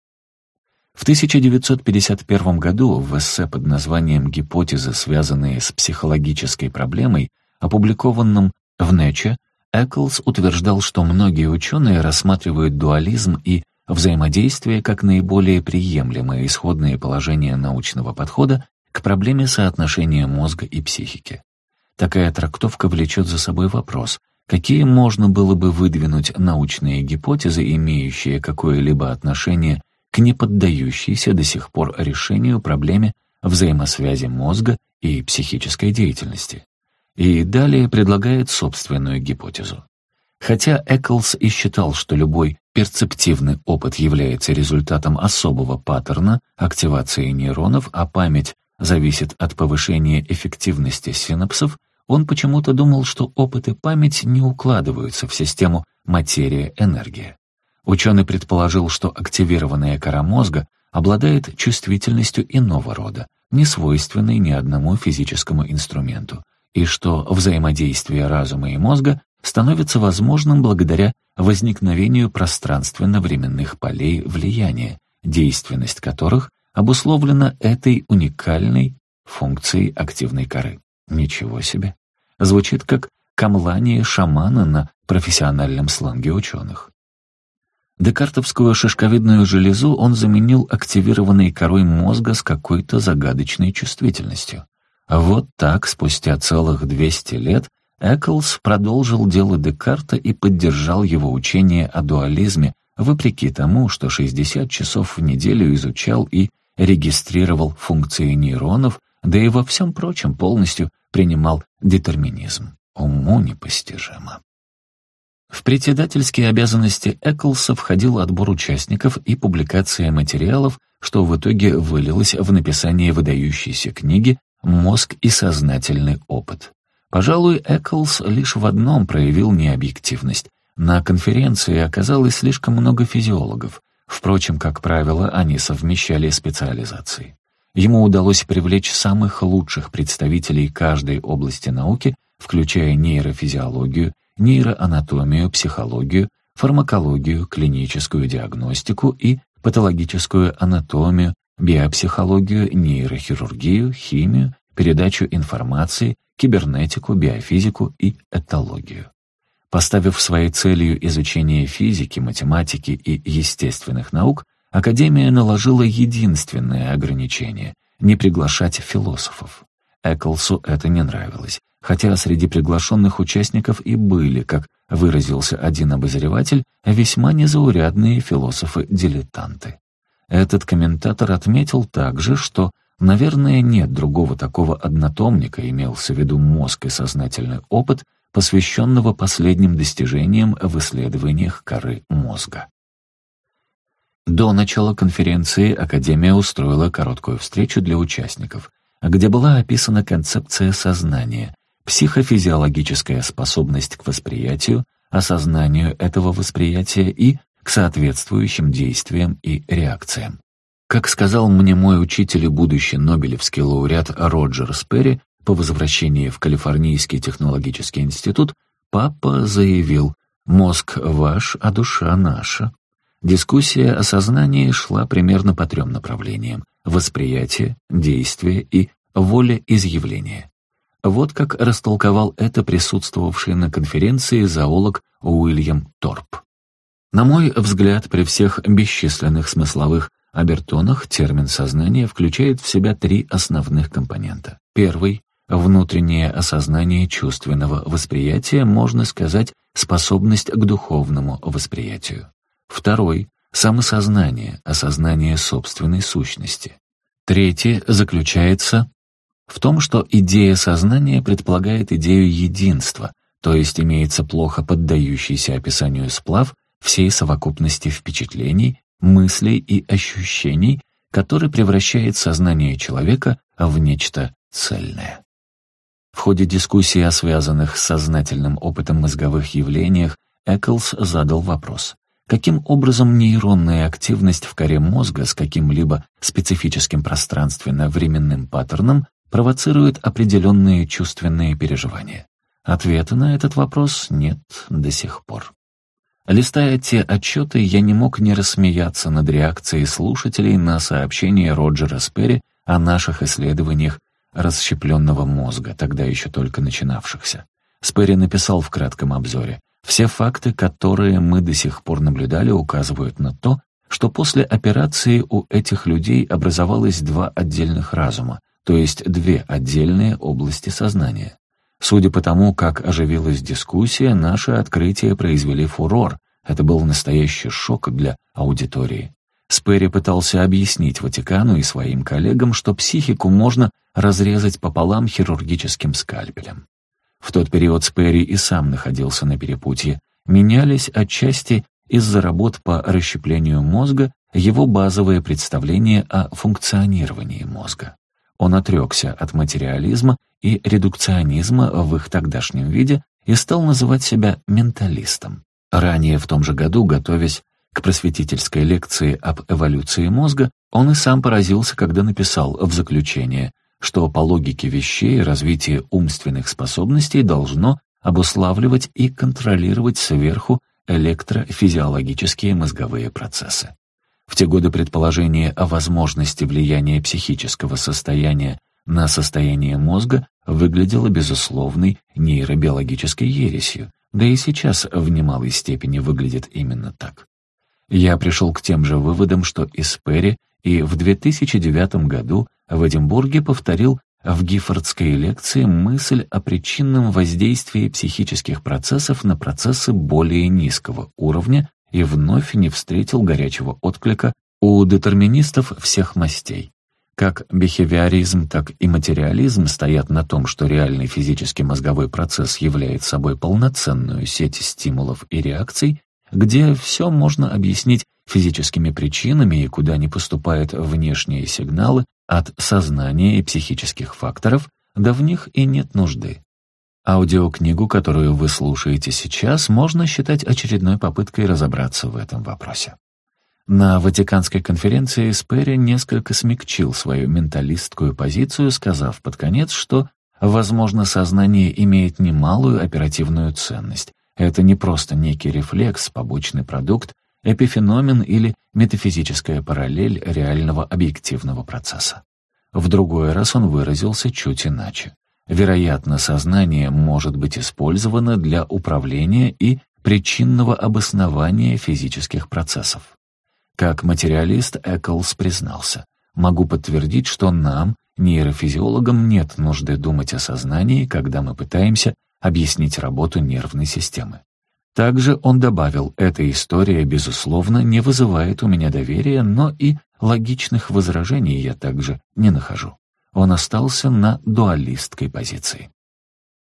В 1951 году в эссе под названием «Гипотезы, связанные с психологической проблемой», опубликованном в «Нече», Эклс утверждал, что многие ученые рассматривают дуализм и взаимодействие как наиболее приемлемые исходные положения научного подхода к проблеме соотношения мозга и психики. Такая трактовка влечет за собой вопрос, какие можно было бы выдвинуть научные гипотезы, имеющие какое-либо отношение к неподдающейся до сих пор решению проблеме взаимосвязи мозга и психической деятельности. И далее предлагает собственную гипотезу. Хотя Эклс и считал, что любой перцептивный опыт является результатом особого паттерна активации нейронов, а память зависит от повышения эффективности синапсов, он почему-то думал, что опыт и память не укладываются в систему материя-энергия. Ученый предположил, что активированная кора мозга обладает чувствительностью иного рода, не свойственной ни одному физическому инструменту, и что взаимодействие разума и мозга становится возможным благодаря возникновению пространственно-временных полей влияния, действенность которых обусловлена этой уникальной функцией активной коры. Ничего себе! Звучит как камлание шамана на профессиональном сленге ученых. Декартовскую шишковидную железу он заменил активированной корой мозга с какой-то загадочной чувствительностью. Вот так, спустя целых 200 лет, Эклс продолжил дело Декарта и поддержал его учение о дуализме, вопреки тому, что 60 часов в неделю изучал и регистрировал функции нейронов, да и во всем прочем полностью принимал детерминизм. Уму непостижимо. В председательские обязанности Эклса входил отбор участников и публикация материалов, что в итоге вылилось в написание выдающейся книги «Мозг и сознательный опыт». Пожалуй, Эклс лишь в одном проявил необъективность. На конференции оказалось слишком много физиологов. Впрочем, как правило, они совмещали специализации. Ему удалось привлечь самых лучших представителей каждой области науки, включая нейрофизиологию, нейроанатомию, психологию, фармакологию, клиническую диагностику и патологическую анатомию, биопсихологию, нейрохирургию, химию, передачу информации, кибернетику, биофизику и этологию. Поставив своей целью изучение физики, математики и естественных наук, Академия наложила единственное ограничение — не приглашать философов. Эклсу это не нравилось, хотя среди приглашенных участников и были, как выразился один обозреватель, весьма незаурядные философы-дилетанты. Этот комментатор отметил также, что, наверное, нет другого такого однотомника, имелся в виду мозг и сознательный опыт, посвященного последним достижениям в исследованиях коры мозга. До начала конференции Академия устроила короткую встречу для участников, где была описана концепция сознания, психофизиологическая способность к восприятию, осознанию этого восприятия и к соответствующим действиям и реакциям. Как сказал мне мой учитель и будущий Нобелевский лауреат Роджер Сперри по возвращении в Калифорнийский технологический институт, папа заявил «Мозг ваш, а душа наша». Дискуссия о сознании шла примерно по трем направлениям – восприятие, действие и волеизъявление. Вот как растолковал это присутствовавший на конференции зоолог Уильям Торп. На мой взгляд, при всех бесчисленных смысловых обертонах термин «сознание» включает в себя три основных компонента. Первый — внутреннее осознание чувственного восприятия, можно сказать, способность к духовному восприятию. Второй — самосознание, осознание собственной сущности. Третий заключается в том, что идея сознания предполагает идею единства, то есть имеется плохо поддающийся описанию сплав всей совокупности впечатлений, мыслей и ощущений, который превращает сознание человека в нечто цельное. В ходе дискуссии о связанных с сознательным опытом мозговых явлениях Эклс задал вопрос, каким образом нейронная активность в коре мозга с каким-либо специфическим пространственно-временным паттерном провоцирует определенные чувственные переживания. Ответа на этот вопрос нет до сих пор. Листая те отчеты, я не мог не рассмеяться над реакцией слушателей на сообщение Роджера Сперри о наших исследованиях расщепленного мозга, тогда еще только начинавшихся. Сперри написал в кратком обзоре, «Все факты, которые мы до сих пор наблюдали, указывают на то, что после операции у этих людей образовалось два отдельных разума, то есть две отдельные области сознания. Судя по тому, как оживилась дискуссия, наши открытия произвели фурор. Это был настоящий шок для аудитории. Спери пытался объяснить Ватикану и своим коллегам, что психику можно разрезать пополам хирургическим скальпелем. В тот период Спери и сам находился на перепутье. Менялись отчасти из-за работ по расщеплению мозга его базовые представления о функционировании мозга. Он отрекся от материализма и редукционизма в их тогдашнем виде и стал называть себя менталистом. Ранее в том же году, готовясь к просветительской лекции об эволюции мозга, он и сам поразился, когда написал в заключение, что по логике вещей развитие умственных способностей должно обуславливать и контролировать сверху электрофизиологические мозговые процессы. В те годы предположение о возможности влияния психического состояния на состояние мозга выглядело безусловной нейробиологической ересью, да и сейчас в немалой степени выглядит именно так. Я пришел к тем же выводам, что и Спери, и в 2009 году в Эдинбурге повторил в Гиффордской лекции мысль о причинном воздействии психических процессов на процессы более низкого уровня, и вновь не встретил горячего отклика у детерминистов всех мастей. Как бихевиоризм, так и материализм стоят на том, что реальный физический мозговой процесс является собой полноценную сеть стимулов и реакций, где все можно объяснить физическими причинами и куда не поступают внешние сигналы от сознания и психических факторов, да в них и нет нужды. Аудиокнигу, которую вы слушаете сейчас, можно считать очередной попыткой разобраться в этом вопросе. На Ватиканской конференции Спери несколько смягчил свою менталистскую позицию, сказав под конец, что, возможно, сознание имеет немалую оперативную ценность. Это не просто некий рефлекс, побочный продукт, эпифеномен или метафизическая параллель реального объективного процесса. В другой раз он выразился чуть иначе вероятно, сознание может быть использовано для управления и причинного обоснования физических процессов. Как материалист Эклс признался, могу подтвердить, что нам, нейрофизиологам, нет нужды думать о сознании, когда мы пытаемся объяснить работу нервной системы. Также он добавил, эта история, безусловно, не вызывает у меня доверия, но и логичных возражений я также не нахожу он остался на дуалистской позиции.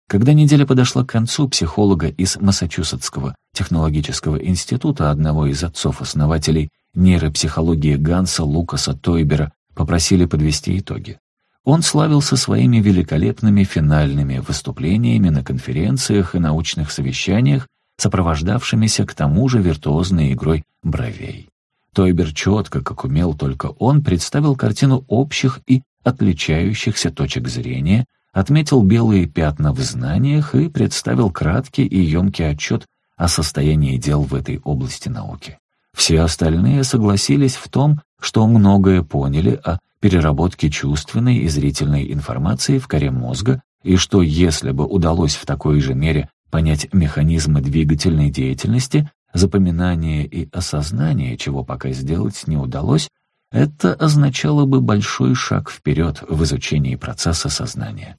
Когда неделя подошла к концу, психолога из Массачусетского технологического института, одного из отцов-основателей нейропсихологии Ганса Лукаса Тойбера, попросили подвести итоги. Он славился своими великолепными финальными выступлениями на конференциях и научных совещаниях, сопровождавшимися к тому же виртуозной игрой бровей. Тойбер четко, как умел только он, представил картину общих и отличающихся точек зрения, отметил белые пятна в знаниях и представил краткий и емкий отчет о состоянии дел в этой области науки. Все остальные согласились в том, что многое поняли о переработке чувственной и зрительной информации в коре мозга и что если бы удалось в такой же мере понять механизмы двигательной деятельности, запоминание и осознание, чего пока сделать не удалось, это означало бы большой шаг вперед в изучении процесса сознания.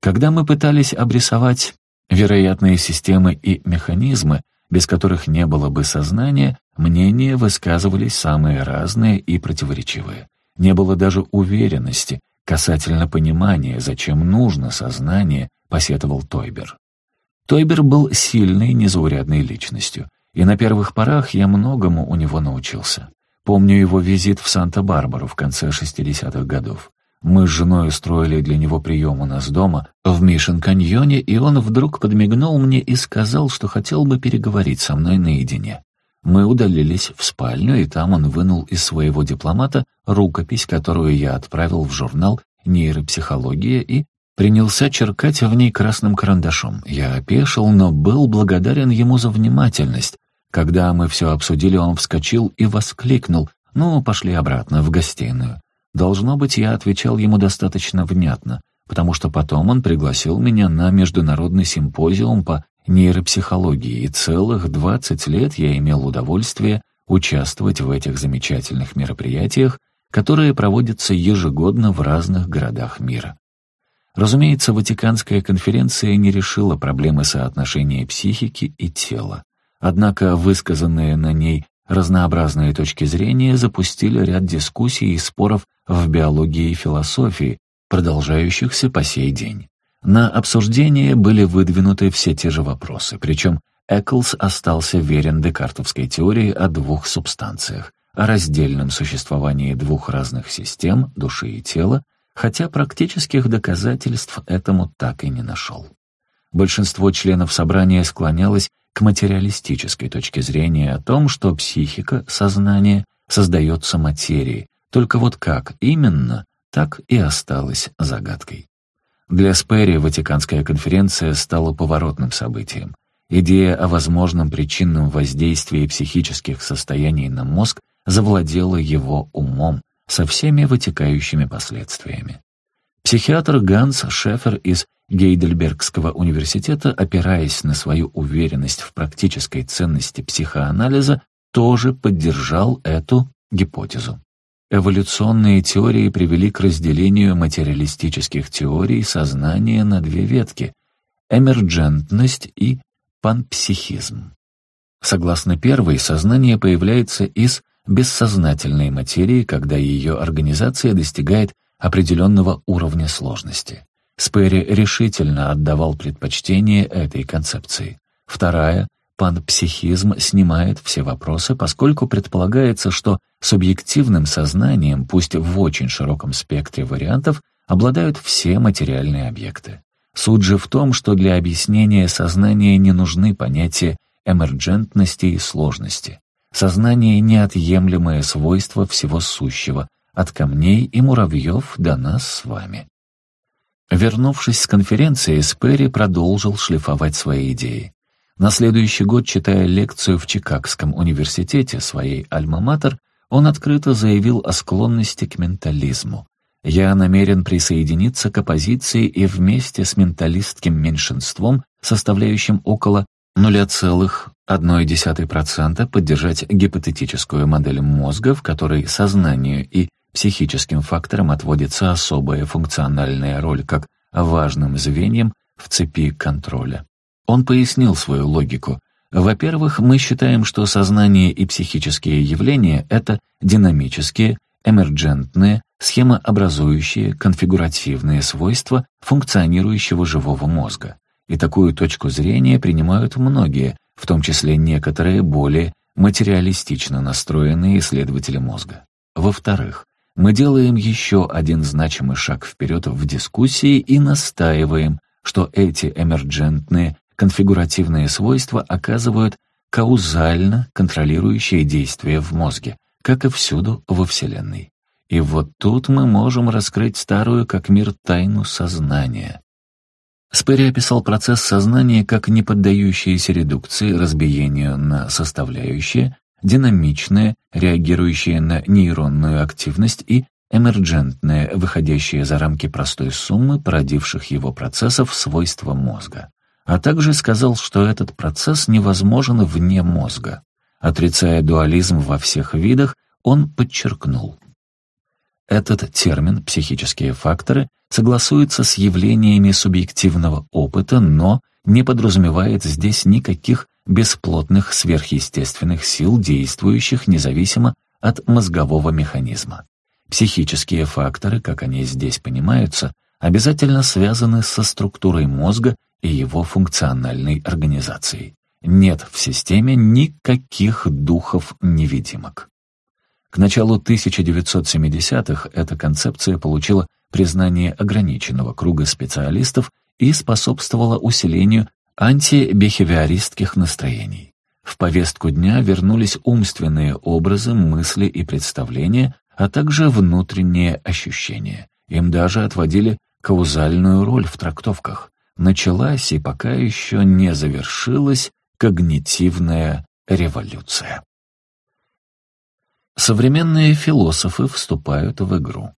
Когда мы пытались обрисовать вероятные системы и механизмы, без которых не было бы сознания, мнения высказывались самые разные и противоречивые. Не было даже уверенности касательно понимания, зачем нужно сознание, посетовал Тойбер. Тойбер был сильной, незаурядной личностью, и на первых порах я многому у него научился. Помню его визит в Санта-Барбару в конце 60-х годов. Мы с женой устроили для него прием у нас дома, в Мишин-каньоне, и он вдруг подмигнул мне и сказал, что хотел бы переговорить со мной наедине. Мы удалились в спальню, и там он вынул из своего дипломата рукопись, которую я отправил в журнал «Нейропсихология» и принялся черкать в ней красным карандашом. Я опешил, но был благодарен ему за внимательность, когда мы все обсудили, он вскочил и воскликнул. «Ну, пошли обратно, в гостиную». Должно быть, я отвечал ему достаточно внятно, потому что потом он пригласил меня на международный симпозиум по нейропсихологии, и целых 20 лет я имел удовольствие участвовать в этих замечательных мероприятиях, которые проводятся ежегодно в разных городах мира. Разумеется, Ватиканская конференция не решила проблемы соотношения психики и тела. Однако высказанные на ней разнообразные точки зрения запустили ряд дискуссий и споров в биологии и философии, продолжающихся по сей день. На обсуждение были выдвинуты все те же вопросы, причем Эклс остался верен декартовской теории о двух субстанциях, о раздельном существовании двух разных систем, души и тела, хотя практических доказательств этому так и не нашел. Большинство членов собрания склонялось к материалистической точке зрения о том, что психика, сознание создается материей, только вот как именно, так и осталось загадкой. Для Спери Ватиканская конференция стала поворотным событием. Идея о возможном причинном воздействии психических состояний на мозг завладела его умом со всеми вытекающими последствиями. Психиатр Ганс Шефер из Гейдельбергского университета, опираясь на свою уверенность в практической ценности психоанализа, тоже поддержал эту гипотезу. Эволюционные теории привели к разделению материалистических теорий сознания на две ветки – эмерджентность и панпсихизм. Согласно первой, сознание появляется из бессознательной материи, когда ее организация достигает определенного уровня сложности. Спэри решительно отдавал предпочтение этой концепции. Вторая — панпсихизм снимает все вопросы, поскольку предполагается, что субъективным сознанием, пусть в очень широком спектре вариантов, обладают все материальные объекты. Суть же в том, что для объяснения сознания не нужны понятия эмерджентности и сложности. Сознание — неотъемлемое свойство всего сущего, от камней, и муравьев до нас с вами. Вернувшись с конференции, Спери продолжил шлифовать свои идеи. На следующий год, читая лекцию в Чикагском университете своей «Альма-Матер», он открыто заявил о склонности к ментализму. «Я намерен присоединиться к оппозиции и вместе с менталистским меньшинством, составляющим около 0,1% поддержать гипотетическую модель мозга, в которой сознанию и психическим факторам отводится особая функциональная роль как важным звеньем в цепи контроля. Он пояснил свою логику. Во-первых, мы считаем, что сознание и психические явления — это динамические, эмерджентные, схемообразующие, конфигуративные свойства функционирующего живого мозга. И такую точку зрения принимают многие, в том числе некоторые более материалистично настроенные исследователи мозга. Во-вторых, мы делаем еще один значимый шаг вперед в дискуссии и настаиваем, что эти эмерджентные конфигуративные свойства оказывают каузально контролирующие действия в мозге, как и всюду во Вселенной. И вот тут мы можем раскрыть старую как мир тайну сознания. Спери описал процесс сознания как неподдающийся редукции, разбиению на составляющие, динамичная, реагирующая на нейронную активность и эмерджентное, выходящее за рамки простой суммы породивших его процессов свойства мозга. А также сказал, что этот процесс невозможен вне мозга. Отрицая дуализм во всех видах, он подчеркнул. Этот термин «психические факторы» согласуется с явлениями субъективного опыта, но – не подразумевает здесь никаких бесплотных сверхъестественных сил, действующих независимо от мозгового механизма. Психические факторы, как они здесь понимаются, обязательно связаны со структурой мозга и его функциональной организацией. Нет в системе никаких духов-невидимок. К началу 1970-х эта концепция получила признание ограниченного круга специалистов, и способствовала усилению антибехевиористских настроений. В повестку дня вернулись умственные образы, мысли и представления, а также внутренние ощущения. Им даже отводили каузальную роль в трактовках. Началась и пока еще не завершилась когнитивная революция. Современные философы вступают в игру.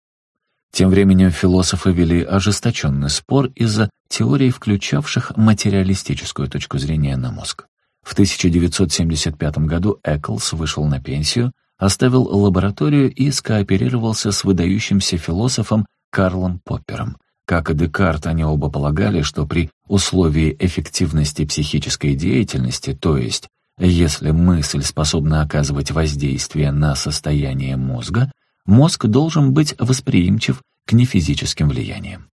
Тем временем философы вели ожесточенный спор из-за теорий, включавших материалистическую точку зрения на мозг. В 1975 году Эклс вышел на пенсию, оставил лабораторию и скооперировался с выдающимся философом Карлом Поппером. Как и Декарт, они оба полагали, что при условии эффективности психической деятельности, то есть если мысль способна оказывать воздействие на состояние мозга, мозг должен быть восприимчив к нефизическим влияниям.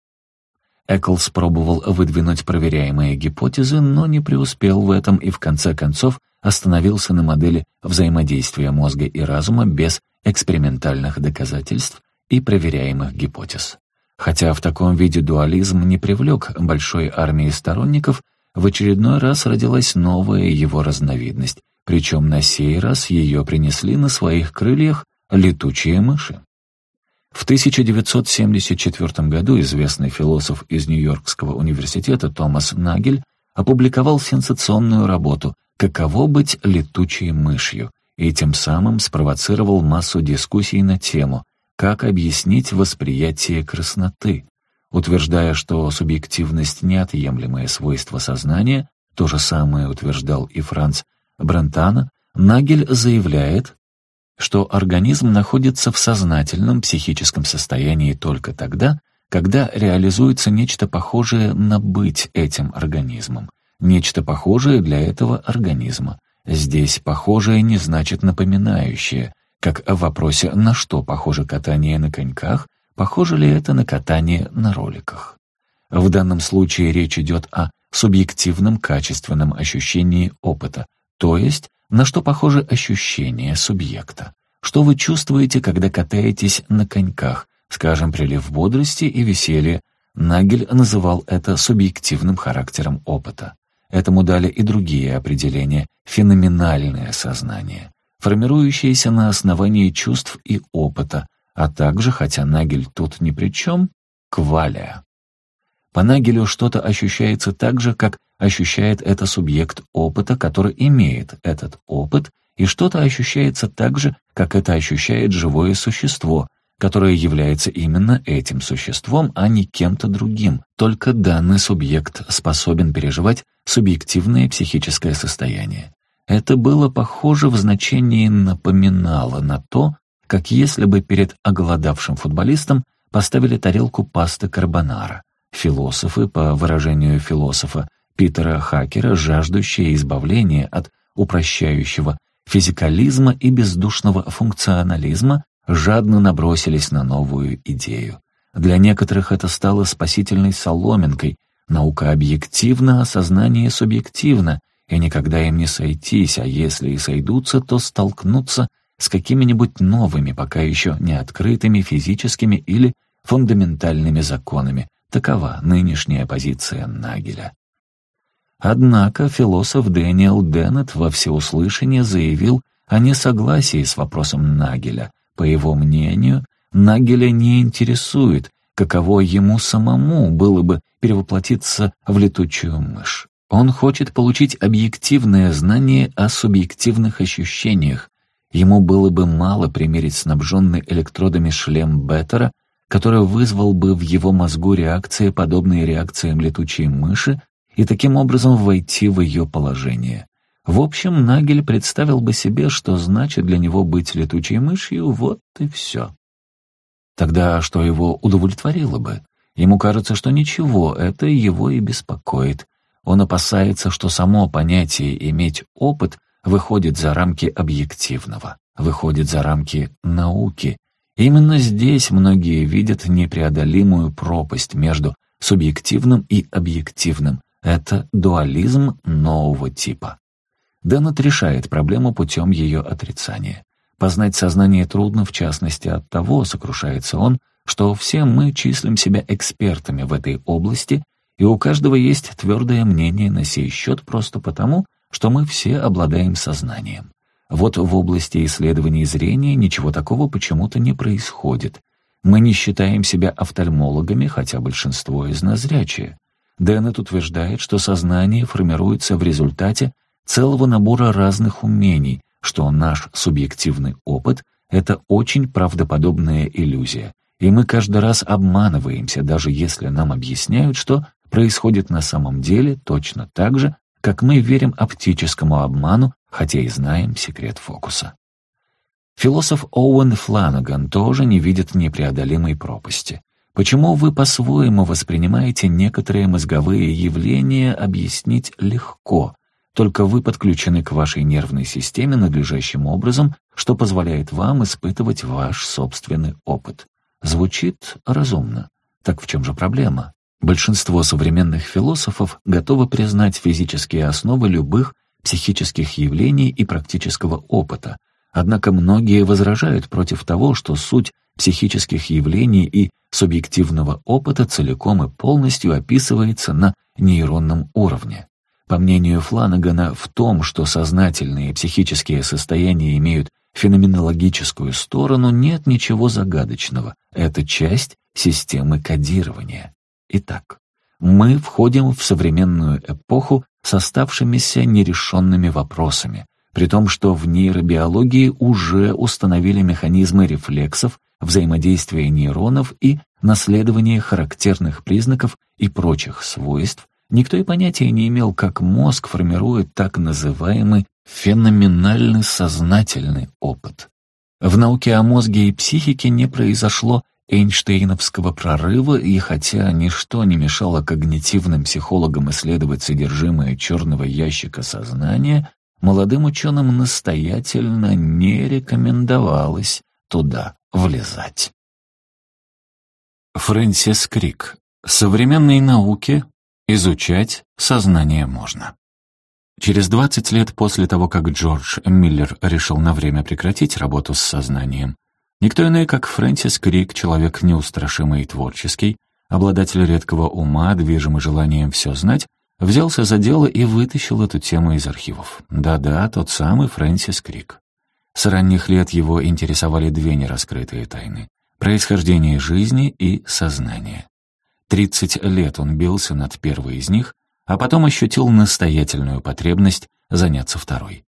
Эклс пробовал выдвинуть проверяемые гипотезы, но не преуспел в этом и в конце концов остановился на модели взаимодействия мозга и разума без экспериментальных доказательств и проверяемых гипотез. Хотя в таком виде дуализм не привлек большой армии сторонников, в очередной раз родилась новая его разновидность, причем на сей раз ее принесли на своих крыльях летучие мыши. В 1974 году известный философ из Нью-Йоркского университета Томас Нагель опубликовал сенсационную работу «Каково быть летучей мышью» и тем самым спровоцировал массу дискуссий на тему «Как объяснить восприятие красноты?», утверждая, что субъективность — неотъемлемое свойство сознания, то же самое утверждал и Франц Брентано, Нагель заявляет, что организм находится в сознательном психическом состоянии только тогда, когда реализуется нечто похожее на быть этим организмом, нечто похожее для этого организма. Здесь «похожее» не значит «напоминающее», как в вопросе «на что похоже катание на коньках», похоже ли это на катание на роликах. В данном случае речь идет о субъективном качественном ощущении опыта, то есть на что похоже ощущение субъекта. Что вы чувствуете, когда катаетесь на коньках, скажем, прилив бодрости и веселья? Нагель называл это субъективным характером опыта. Этому дали и другие определения – феноменальное сознание, формирующееся на основании чувств и опыта, а также, хотя Нагель тут ни при чем, квалия. Панагелю что-то ощущается так же, как ощущает это субъект опыта, который имеет этот опыт, и что-то ощущается так же, как это ощущает живое существо, которое является именно этим существом, а не кем-то другим. Только данный субъект способен переживать субъективное психическое состояние. Это было похоже в значении напоминало на то, как если бы перед оголодавшим футболистом поставили тарелку пасты карбонара. Философы, по выражению философа Питера Хакера, жаждущие избавления от упрощающего физикализма и бездушного функционализма, жадно набросились на новую идею. Для некоторых это стало спасительной соломинкой. Наука объективна, а сознание субъективно, и никогда им не сойтись, а если и сойдутся, то столкнутся с какими-нибудь новыми, пока еще не открытыми физическими или фундаментальными законами, Такова нынешняя позиция Нагеля. Однако философ Дэниел Деннет во всеуслышание заявил о несогласии с вопросом Нагеля. По его мнению, Нагеля не интересует, каково ему самому было бы перевоплотиться в летучую мышь. Он хочет получить объективное знание о субъективных ощущениях. Ему было бы мало примерить снабженный электродами шлем Беттера который вызвал бы в его мозгу реакции, подобные реакциям летучей мыши, и таким образом войти в ее положение. В общем, Нагель представил бы себе, что значит для него быть летучей мышью, вот и все. Тогда что его удовлетворило бы? Ему кажется, что ничего, это его и беспокоит. Он опасается, что само понятие «иметь опыт» выходит за рамки объективного, выходит за рамки науки, Именно здесь многие видят непреодолимую пропасть между субъективным и объективным. Это дуализм нового типа. Деннет решает проблему путем ее отрицания. Познать сознание трудно, в частности, от того, сокрушается он, что все мы числим себя экспертами в этой области, и у каждого есть твердое мнение на сей счет просто потому, что мы все обладаем сознанием. Вот в области исследований зрения ничего такого почему-то не происходит. Мы не считаем себя офтальмологами, хотя большинство из нас зрячие. Деннет утверждает, что сознание формируется в результате целого набора разных умений, что наш субъективный опыт — это очень правдоподобная иллюзия, и мы каждый раз обманываемся, даже если нам объясняют, что происходит на самом деле точно так же, как мы верим оптическому обману хотя и знаем секрет фокуса. Философ Оуэн Фланаган тоже не видит непреодолимой пропасти. Почему вы по-своему воспринимаете некоторые мозговые явления, объяснить легко, только вы подключены к вашей нервной системе надлежащим образом, что позволяет вам испытывать ваш собственный опыт. Звучит разумно. Так в чем же проблема? Большинство современных философов готовы признать физические основы любых психических явлений и практического опыта. Однако многие возражают против того, что суть психических явлений и субъективного опыта целиком и полностью описывается на нейронном уровне. По мнению Фланагана, в том, что сознательные психические состояния имеют феноменологическую сторону, нет ничего загадочного. Это часть системы кодирования. Итак, мы входим в современную эпоху составшимися нерешенными вопросами, при том, что в нейробиологии уже установили механизмы рефлексов, взаимодействия нейронов и наследования характерных признаков и прочих свойств, никто и понятия не имел, как мозг формирует так называемый феноменальный сознательный опыт. В науке о мозге и психике не произошло Эйнштейновского прорыва, и хотя ничто не мешало когнитивным психологам исследовать содержимое черного ящика сознания, молодым ученым настоятельно не рекомендовалось туда влезать. Фрэнсис Крик. Современной науке изучать сознание можно. Через 20 лет после того, как Джордж Миллер решил на время прекратить работу с сознанием, Никто иной, как Фрэнсис Крик, человек неустрашимый и творческий, обладатель редкого ума, движимый желанием все знать, взялся за дело и вытащил эту тему из архивов. Да-да, тот самый Фрэнсис Крик. С ранних лет его интересовали две нераскрытые тайны — происхождение жизни и сознание. Тридцать лет он бился над первой из них, а потом ощутил настоятельную потребность заняться второй.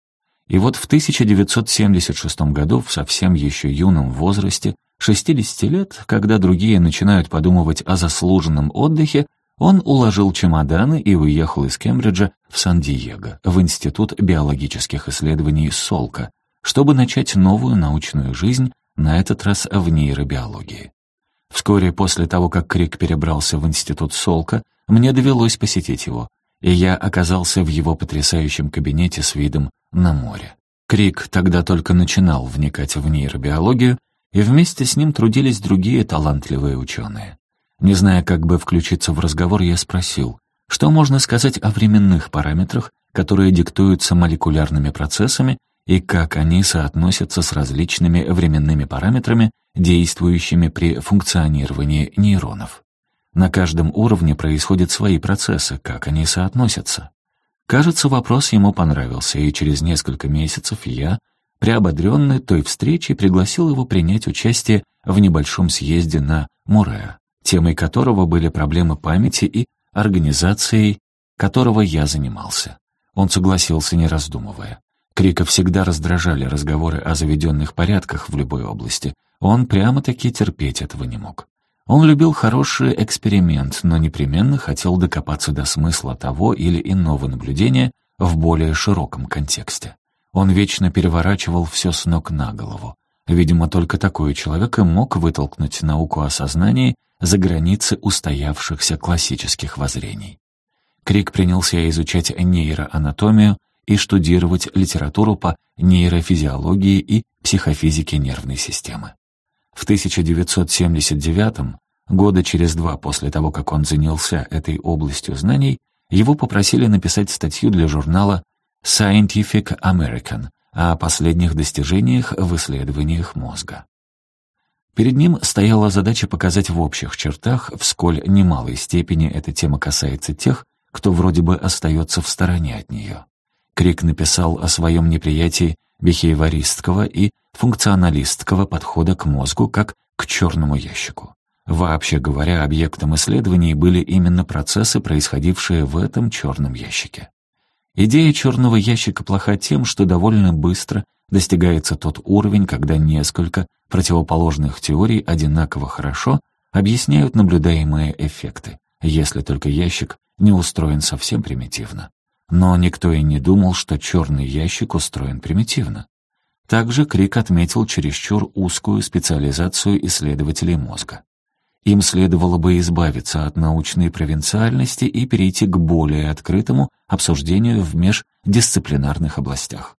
И вот в 1976 году, в совсем еще юном возрасте, 60 лет, когда другие начинают подумывать о заслуженном отдыхе, он уложил чемоданы и уехал из Кембриджа в Сан-Диего, в Институт биологических исследований Солка, чтобы начать новую научную жизнь, на этот раз в нейробиологии. Вскоре после того, как Крик перебрался в Институт Солка, мне довелось посетить его и я оказался в его потрясающем кабинете с видом на море. Крик тогда только начинал вникать в нейробиологию, и вместе с ним трудились другие талантливые ученые. Не зная, как бы включиться в разговор, я спросил, что можно сказать о временных параметрах, которые диктуются молекулярными процессами, и как они соотносятся с различными временными параметрами, действующими при функционировании нейронов. На каждом уровне происходят свои процессы, как они соотносятся. Кажется, вопрос ему понравился, и через несколько месяцев я, приободренный той встречей, пригласил его принять участие в небольшом съезде на Муреа, темой которого были проблемы памяти и организацией которого я занимался. Он согласился, не раздумывая. Крика всегда раздражали разговоры о заведенных порядках в любой области. Он прямо-таки терпеть этого не мог. Он любил хороший эксперимент, но непременно хотел докопаться до смысла того или иного наблюдения в более широком контексте. Он вечно переворачивал все с ног на голову. Видимо, только такой человек и мог вытолкнуть науку о сознании за границы устоявшихся классических воззрений. Крик принялся изучать нейроанатомию и штудировать литературу по нейрофизиологии и психофизике нервной системы. В 1979 года через два после того, как он занялся этой областью знаний, его попросили написать статью для журнала Scientific American о последних достижениях в исследованиях мозга. Перед ним стояла задача показать в общих чертах, в сколь немалой степени эта тема касается тех, кто вроде бы остается в стороне от нее. Крик написал о своем неприятии бихейвористского и функционалистского подхода к мозгу как к черному ящику. Вообще говоря, объектом исследований были именно процессы, происходившие в этом черном ящике. Идея черного ящика плоха тем, что довольно быстро достигается тот уровень, когда несколько противоположных теорий одинаково хорошо объясняют наблюдаемые эффекты, если только ящик не устроен совсем примитивно. Но никто и не думал, что черный ящик устроен примитивно. Также Крик отметил чересчур узкую специализацию исследователей мозга. Им следовало бы избавиться от научной провинциальности и перейти к более открытому обсуждению в междисциплинарных областях.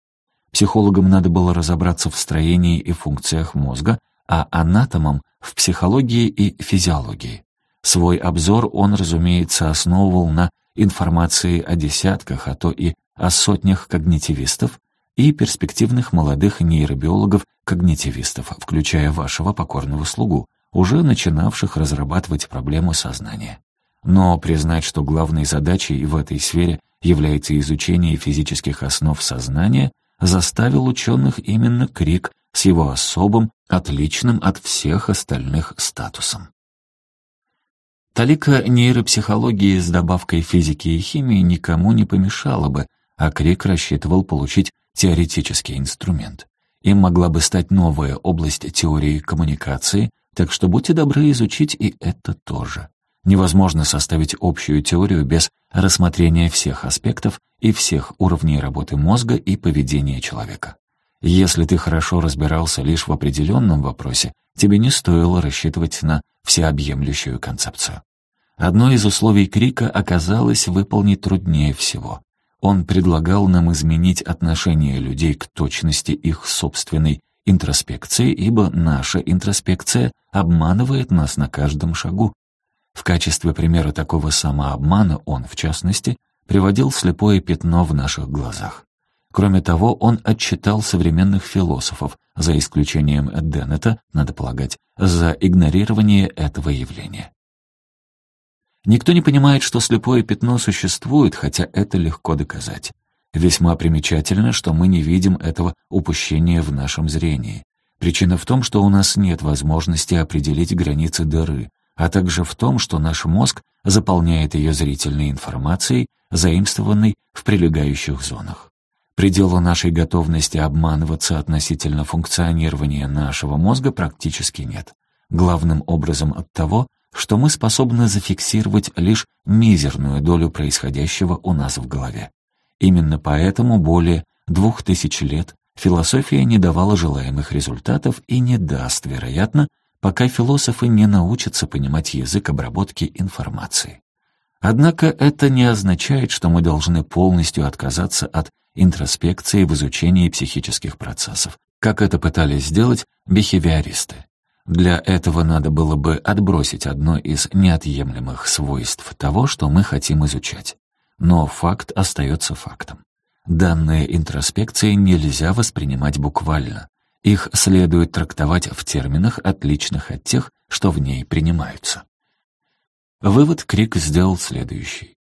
Психологам надо было разобраться в строении и функциях мозга, а анатомам — в психологии и физиологии. Свой обзор он, разумеется, основывал на информации о десятках, а то и о сотнях когнитивистов, и перспективных молодых нейробиологов когнитивистов включая вашего покорного слугу, уже начинавших разрабатывать проблему сознания. Но признать, что главной задачей в этой сфере является изучение физических основ сознания, заставил ученых именно крик с его особым, отличным от всех остальных статусом. Талика нейропсихологии с добавкой физики и химии никому не помешала бы, а Крик рассчитывал получить теоретический инструмент. Им могла бы стать новая область теории коммуникации, так что будьте добры изучить и это тоже. Невозможно составить общую теорию без рассмотрения всех аспектов и всех уровней работы мозга и поведения человека. Если ты хорошо разбирался лишь в определенном вопросе, тебе не стоило рассчитывать на всеобъемлющую концепцию. Одно из условий Крика оказалось выполнить труднее всего. Он предлагал нам изменить отношение людей к точности их собственной интроспекции, ибо наша интроспекция обманывает нас на каждом шагу. В качестве примера такого самообмана он, в частности, приводил слепое пятно в наших глазах. Кроме того, он отчитал современных философов, за исключением Деннета, надо полагать, за игнорирование этого явления. Никто не понимает, что слепое пятно существует, хотя это легко доказать. Весьма примечательно, что мы не видим этого упущения в нашем зрении. Причина в том, что у нас нет возможности определить границы дыры, а также в том, что наш мозг заполняет ее зрительной информацией, заимствованной в прилегающих зонах. Предела нашей готовности обманываться относительно функционирования нашего мозга практически нет. Главным образом от того, что мы способны зафиксировать лишь мизерную долю происходящего у нас в голове. Именно поэтому более двух тысяч лет философия не давала желаемых результатов и не даст, вероятно, пока философы не научатся понимать язык обработки информации. Однако это не означает, что мы должны полностью отказаться от интроспекции в изучении психических процессов, как это пытались сделать бихевиористы. Для этого надо было бы отбросить одно из неотъемлемых свойств того, что мы хотим изучать. Но факт остается фактом. Данные интроспекции нельзя воспринимать буквально. Их следует трактовать в терминах, отличных от тех, что в ней принимаются. Вывод Крик сделал следующий.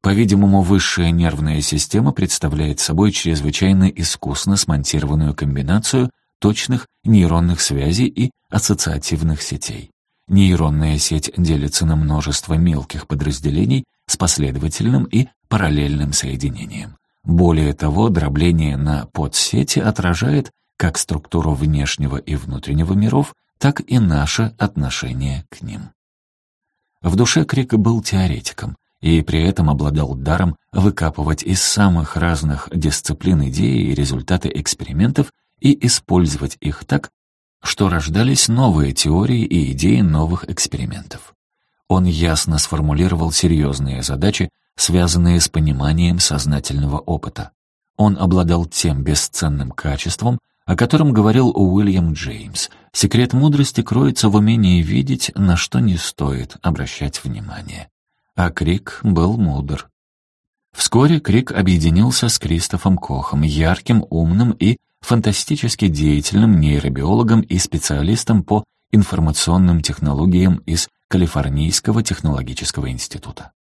По-видимому, высшая нервная система представляет собой чрезвычайно искусно смонтированную комбинацию – точных нейронных связей и ассоциативных сетей. Нейронная сеть делится на множество мелких подразделений с последовательным и параллельным соединением. Более того, дробление на подсети отражает как структуру внешнего и внутреннего миров, так и наше отношение к ним. В душе Крик был теоретиком и при этом обладал даром выкапывать из самых разных дисциплин идеи и результаты экспериментов, и использовать их так, что рождались новые теории и идеи новых экспериментов. Он ясно сформулировал серьезные задачи, связанные с пониманием сознательного опыта. Он обладал тем бесценным качеством, о котором говорил Уильям Джеймс. Секрет мудрости кроется в умении видеть, на что не стоит обращать внимание. А Крик был мудр. Вскоре Крик объединился с Кристофом Кохом, ярким, умным и фантастически деятельным нейробиологом и специалистом по информационным технологиям из Калифорнийского технологического института.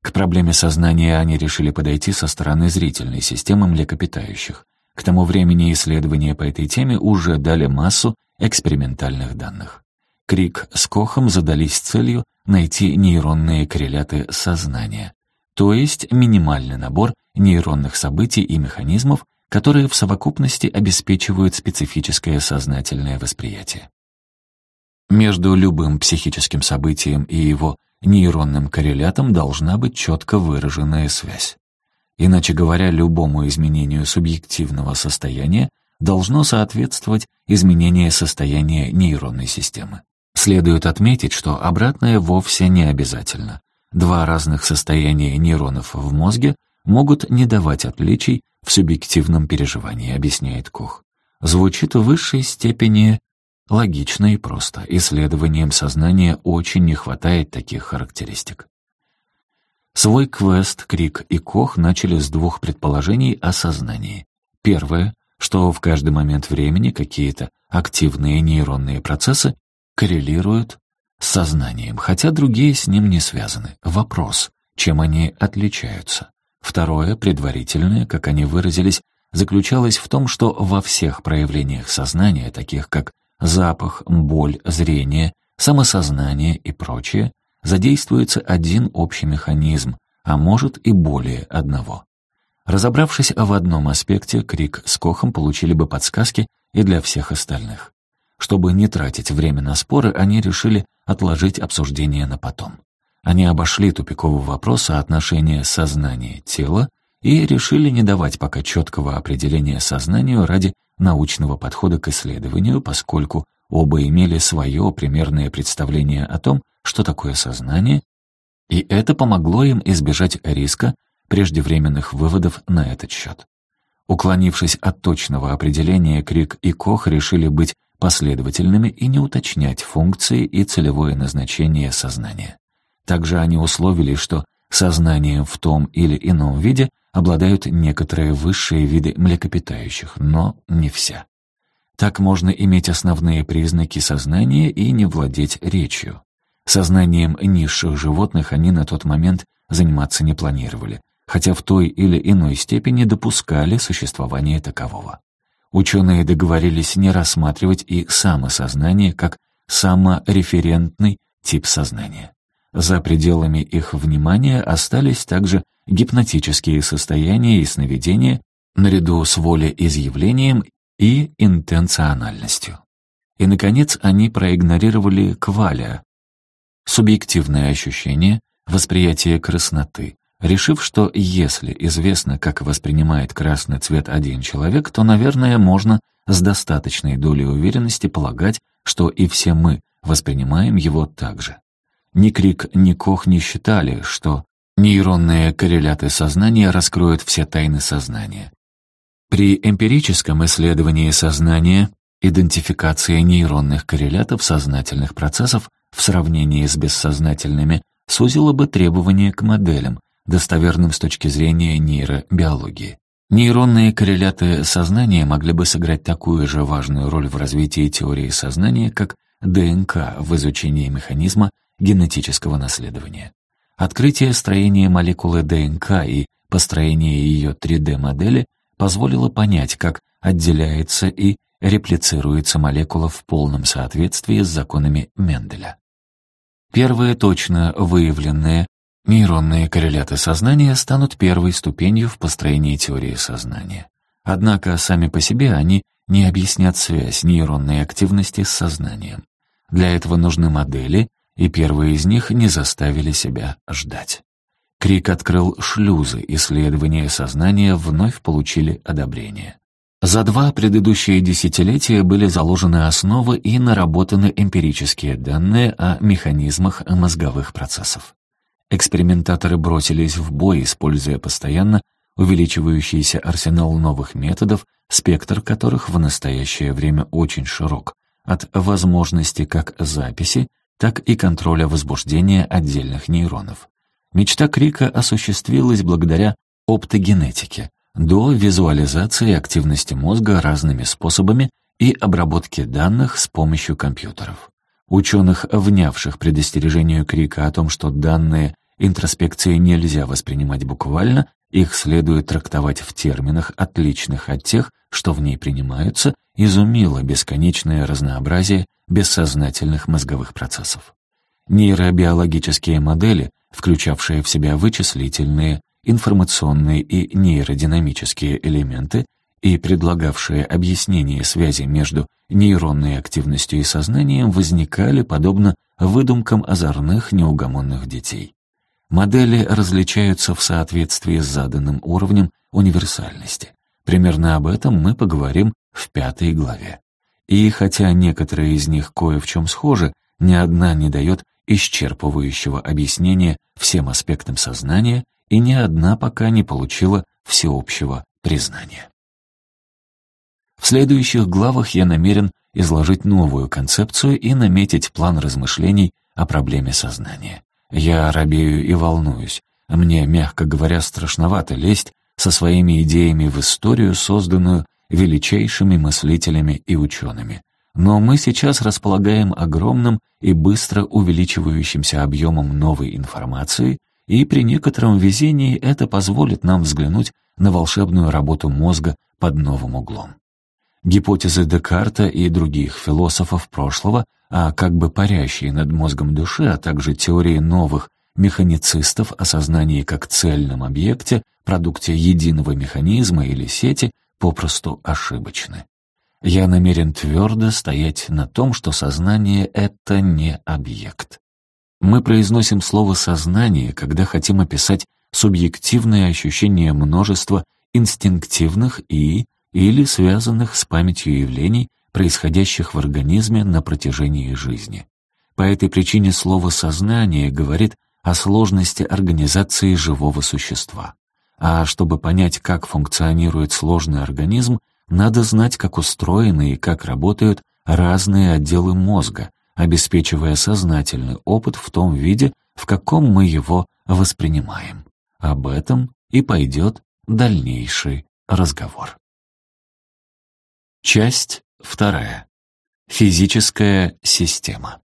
К проблеме сознания они решили подойти со стороны зрительной системы млекопитающих. К тому времени исследования по этой теме уже дали массу экспериментальных данных. Крик с Кохом задались целью найти нейронные корреляты сознания, то есть минимальный набор нейронных событий и механизмов, которые в совокупности обеспечивают специфическое сознательное восприятие. Между любым психическим событием и его нейронным коррелятом должна быть четко выраженная связь. Иначе говоря, любому изменению субъективного состояния должно соответствовать изменение состояния нейронной системы. Следует отметить, что обратное вовсе не обязательно. Два разных состояния нейронов в мозге могут не давать отличий в субъективном переживании, объясняет Кох. Звучит в высшей степени логично и просто. Исследованием сознания очень не хватает таких характеристик. Свой квест Крик и Кох начали с двух предположений о сознании. Первое, что в каждый момент времени какие-то активные нейронные процессы коррелируют с сознанием, хотя другие с ним не связаны. Вопрос, чем они отличаются? Второе, предварительное, как они выразились, заключалось в том, что во всех проявлениях сознания, таких как запах, боль, зрение, самосознание и прочее, задействуется один общий механизм, а может и более одного. Разобравшись в одном аспекте, Крик с Кохом получили бы подсказки и для всех остальных. Чтобы не тратить время на споры, они решили отложить обсуждение на потом. Они обошли тупиковый вопрос о отношении сознания тела и решили не давать пока четкого определения сознанию ради научного подхода к исследованию, поскольку оба имели свое примерное представление о том, что такое сознание, и это помогло им избежать риска преждевременных выводов на этот счет. Уклонившись от точного определения, Крик и Кох решили быть последовательными и не уточнять функции и целевое назначение сознания. Также они условили, что сознание в том или ином виде обладают некоторые высшие виды млекопитающих, но не вся. Так можно иметь основные признаки сознания и не владеть речью. Сознанием низших животных они на тот момент заниматься не планировали, хотя в той или иной степени допускали существование такового. Ученые договорились не рассматривать и самосознание как самореферентный тип сознания. За пределами их внимания остались также гипнотические состояния и сновидения, наряду с волеизъявлением и интенциональностью. И, наконец, они проигнорировали кваля, субъективное ощущение, восприятие красноты, решив, что если известно, как воспринимает красный цвет один человек, то, наверное, можно с достаточной долей уверенности полагать, что и все мы воспринимаем его так же. Ни крик, ни кох не считали, что нейронные корреляты сознания раскроют все тайны сознания. При эмпирическом исследовании сознания идентификация нейронных коррелятов сознательных процессов в сравнении с бессознательными сузила бы требования к моделям, достоверным с точки зрения нейробиологии. Нейронные корреляты сознания могли бы сыграть такую же важную роль в развитии теории сознания, как ДНК в изучении механизма генетического наследования. Открытие строения молекулы ДНК и построение ее 3D-модели позволило понять, как отделяется и реплицируется молекула в полном соответствии с законами Менделя. Первые точно выявленные нейронные корреляты сознания станут первой ступенью в построении теории сознания. Однако сами по себе они не объяснят связь нейронной активности с сознанием. Для этого нужны модели, и первые из них не заставили себя ждать. Крик открыл шлюзы, исследования сознания вновь получили одобрение. За два предыдущие десятилетия были заложены основы и наработаны эмпирические данные о механизмах мозговых процессов. Экспериментаторы бросились в бой, используя постоянно увеличивающийся арсенал новых методов, спектр которых в настоящее время очень широк, от возможности как записи так и контроля возбуждения отдельных нейронов. Мечта Крика осуществилась благодаря оптогенетике, до визуализации активности мозга разными способами и обработки данных с помощью компьютеров. Ученых, внявших предостережению Крика о том, что данные интроспекции нельзя воспринимать буквально, их следует трактовать в терминах, отличных от тех, что в ней принимаются, изумило бесконечное разнообразие бессознательных мозговых процессов. Нейробиологические модели, включавшие в себя вычислительные, информационные и нейродинамические элементы и предлагавшие объяснение связи между нейронной активностью и сознанием, возникали подобно выдумкам озорных неугомонных детей. Модели различаются в соответствии с заданным уровнем универсальности. Примерно об этом мы поговорим в пятой главе. И хотя некоторые из них кое в чем схожи, ни одна не дает исчерпывающего объяснения всем аспектам сознания, и ни одна пока не получила всеобщего признания. В следующих главах я намерен изложить новую концепцию и наметить план размышлений о проблеме сознания. Я робею и волнуюсь. Мне, мягко говоря, страшновато лезть со своими идеями в историю, созданную величайшими мыслителями и учеными. Но мы сейчас располагаем огромным и быстро увеличивающимся объемом новой информации, и при некотором везении это позволит нам взглянуть на волшебную работу мозга под новым углом. Гипотезы Декарта и других философов прошлого а как бы парящие над мозгом души, а также теории новых механицистов о сознании как цельном объекте, продукте единого механизма или сети, попросту ошибочны. Я намерен твердо стоять на том, что сознание — это не объект. Мы произносим слово «сознание», когда хотим описать субъективное ощущение множества инстинктивных и или связанных с памятью явлений, происходящих в организме на протяжении жизни. По этой причине слово «сознание» говорит о сложности организации живого существа. А чтобы понять, как функционирует сложный организм, надо знать, как устроены и как работают разные отделы мозга, обеспечивая сознательный опыт в том виде, в каком мы его воспринимаем. Об этом и пойдет дальнейший разговор. Часть Вторая. Физическая система.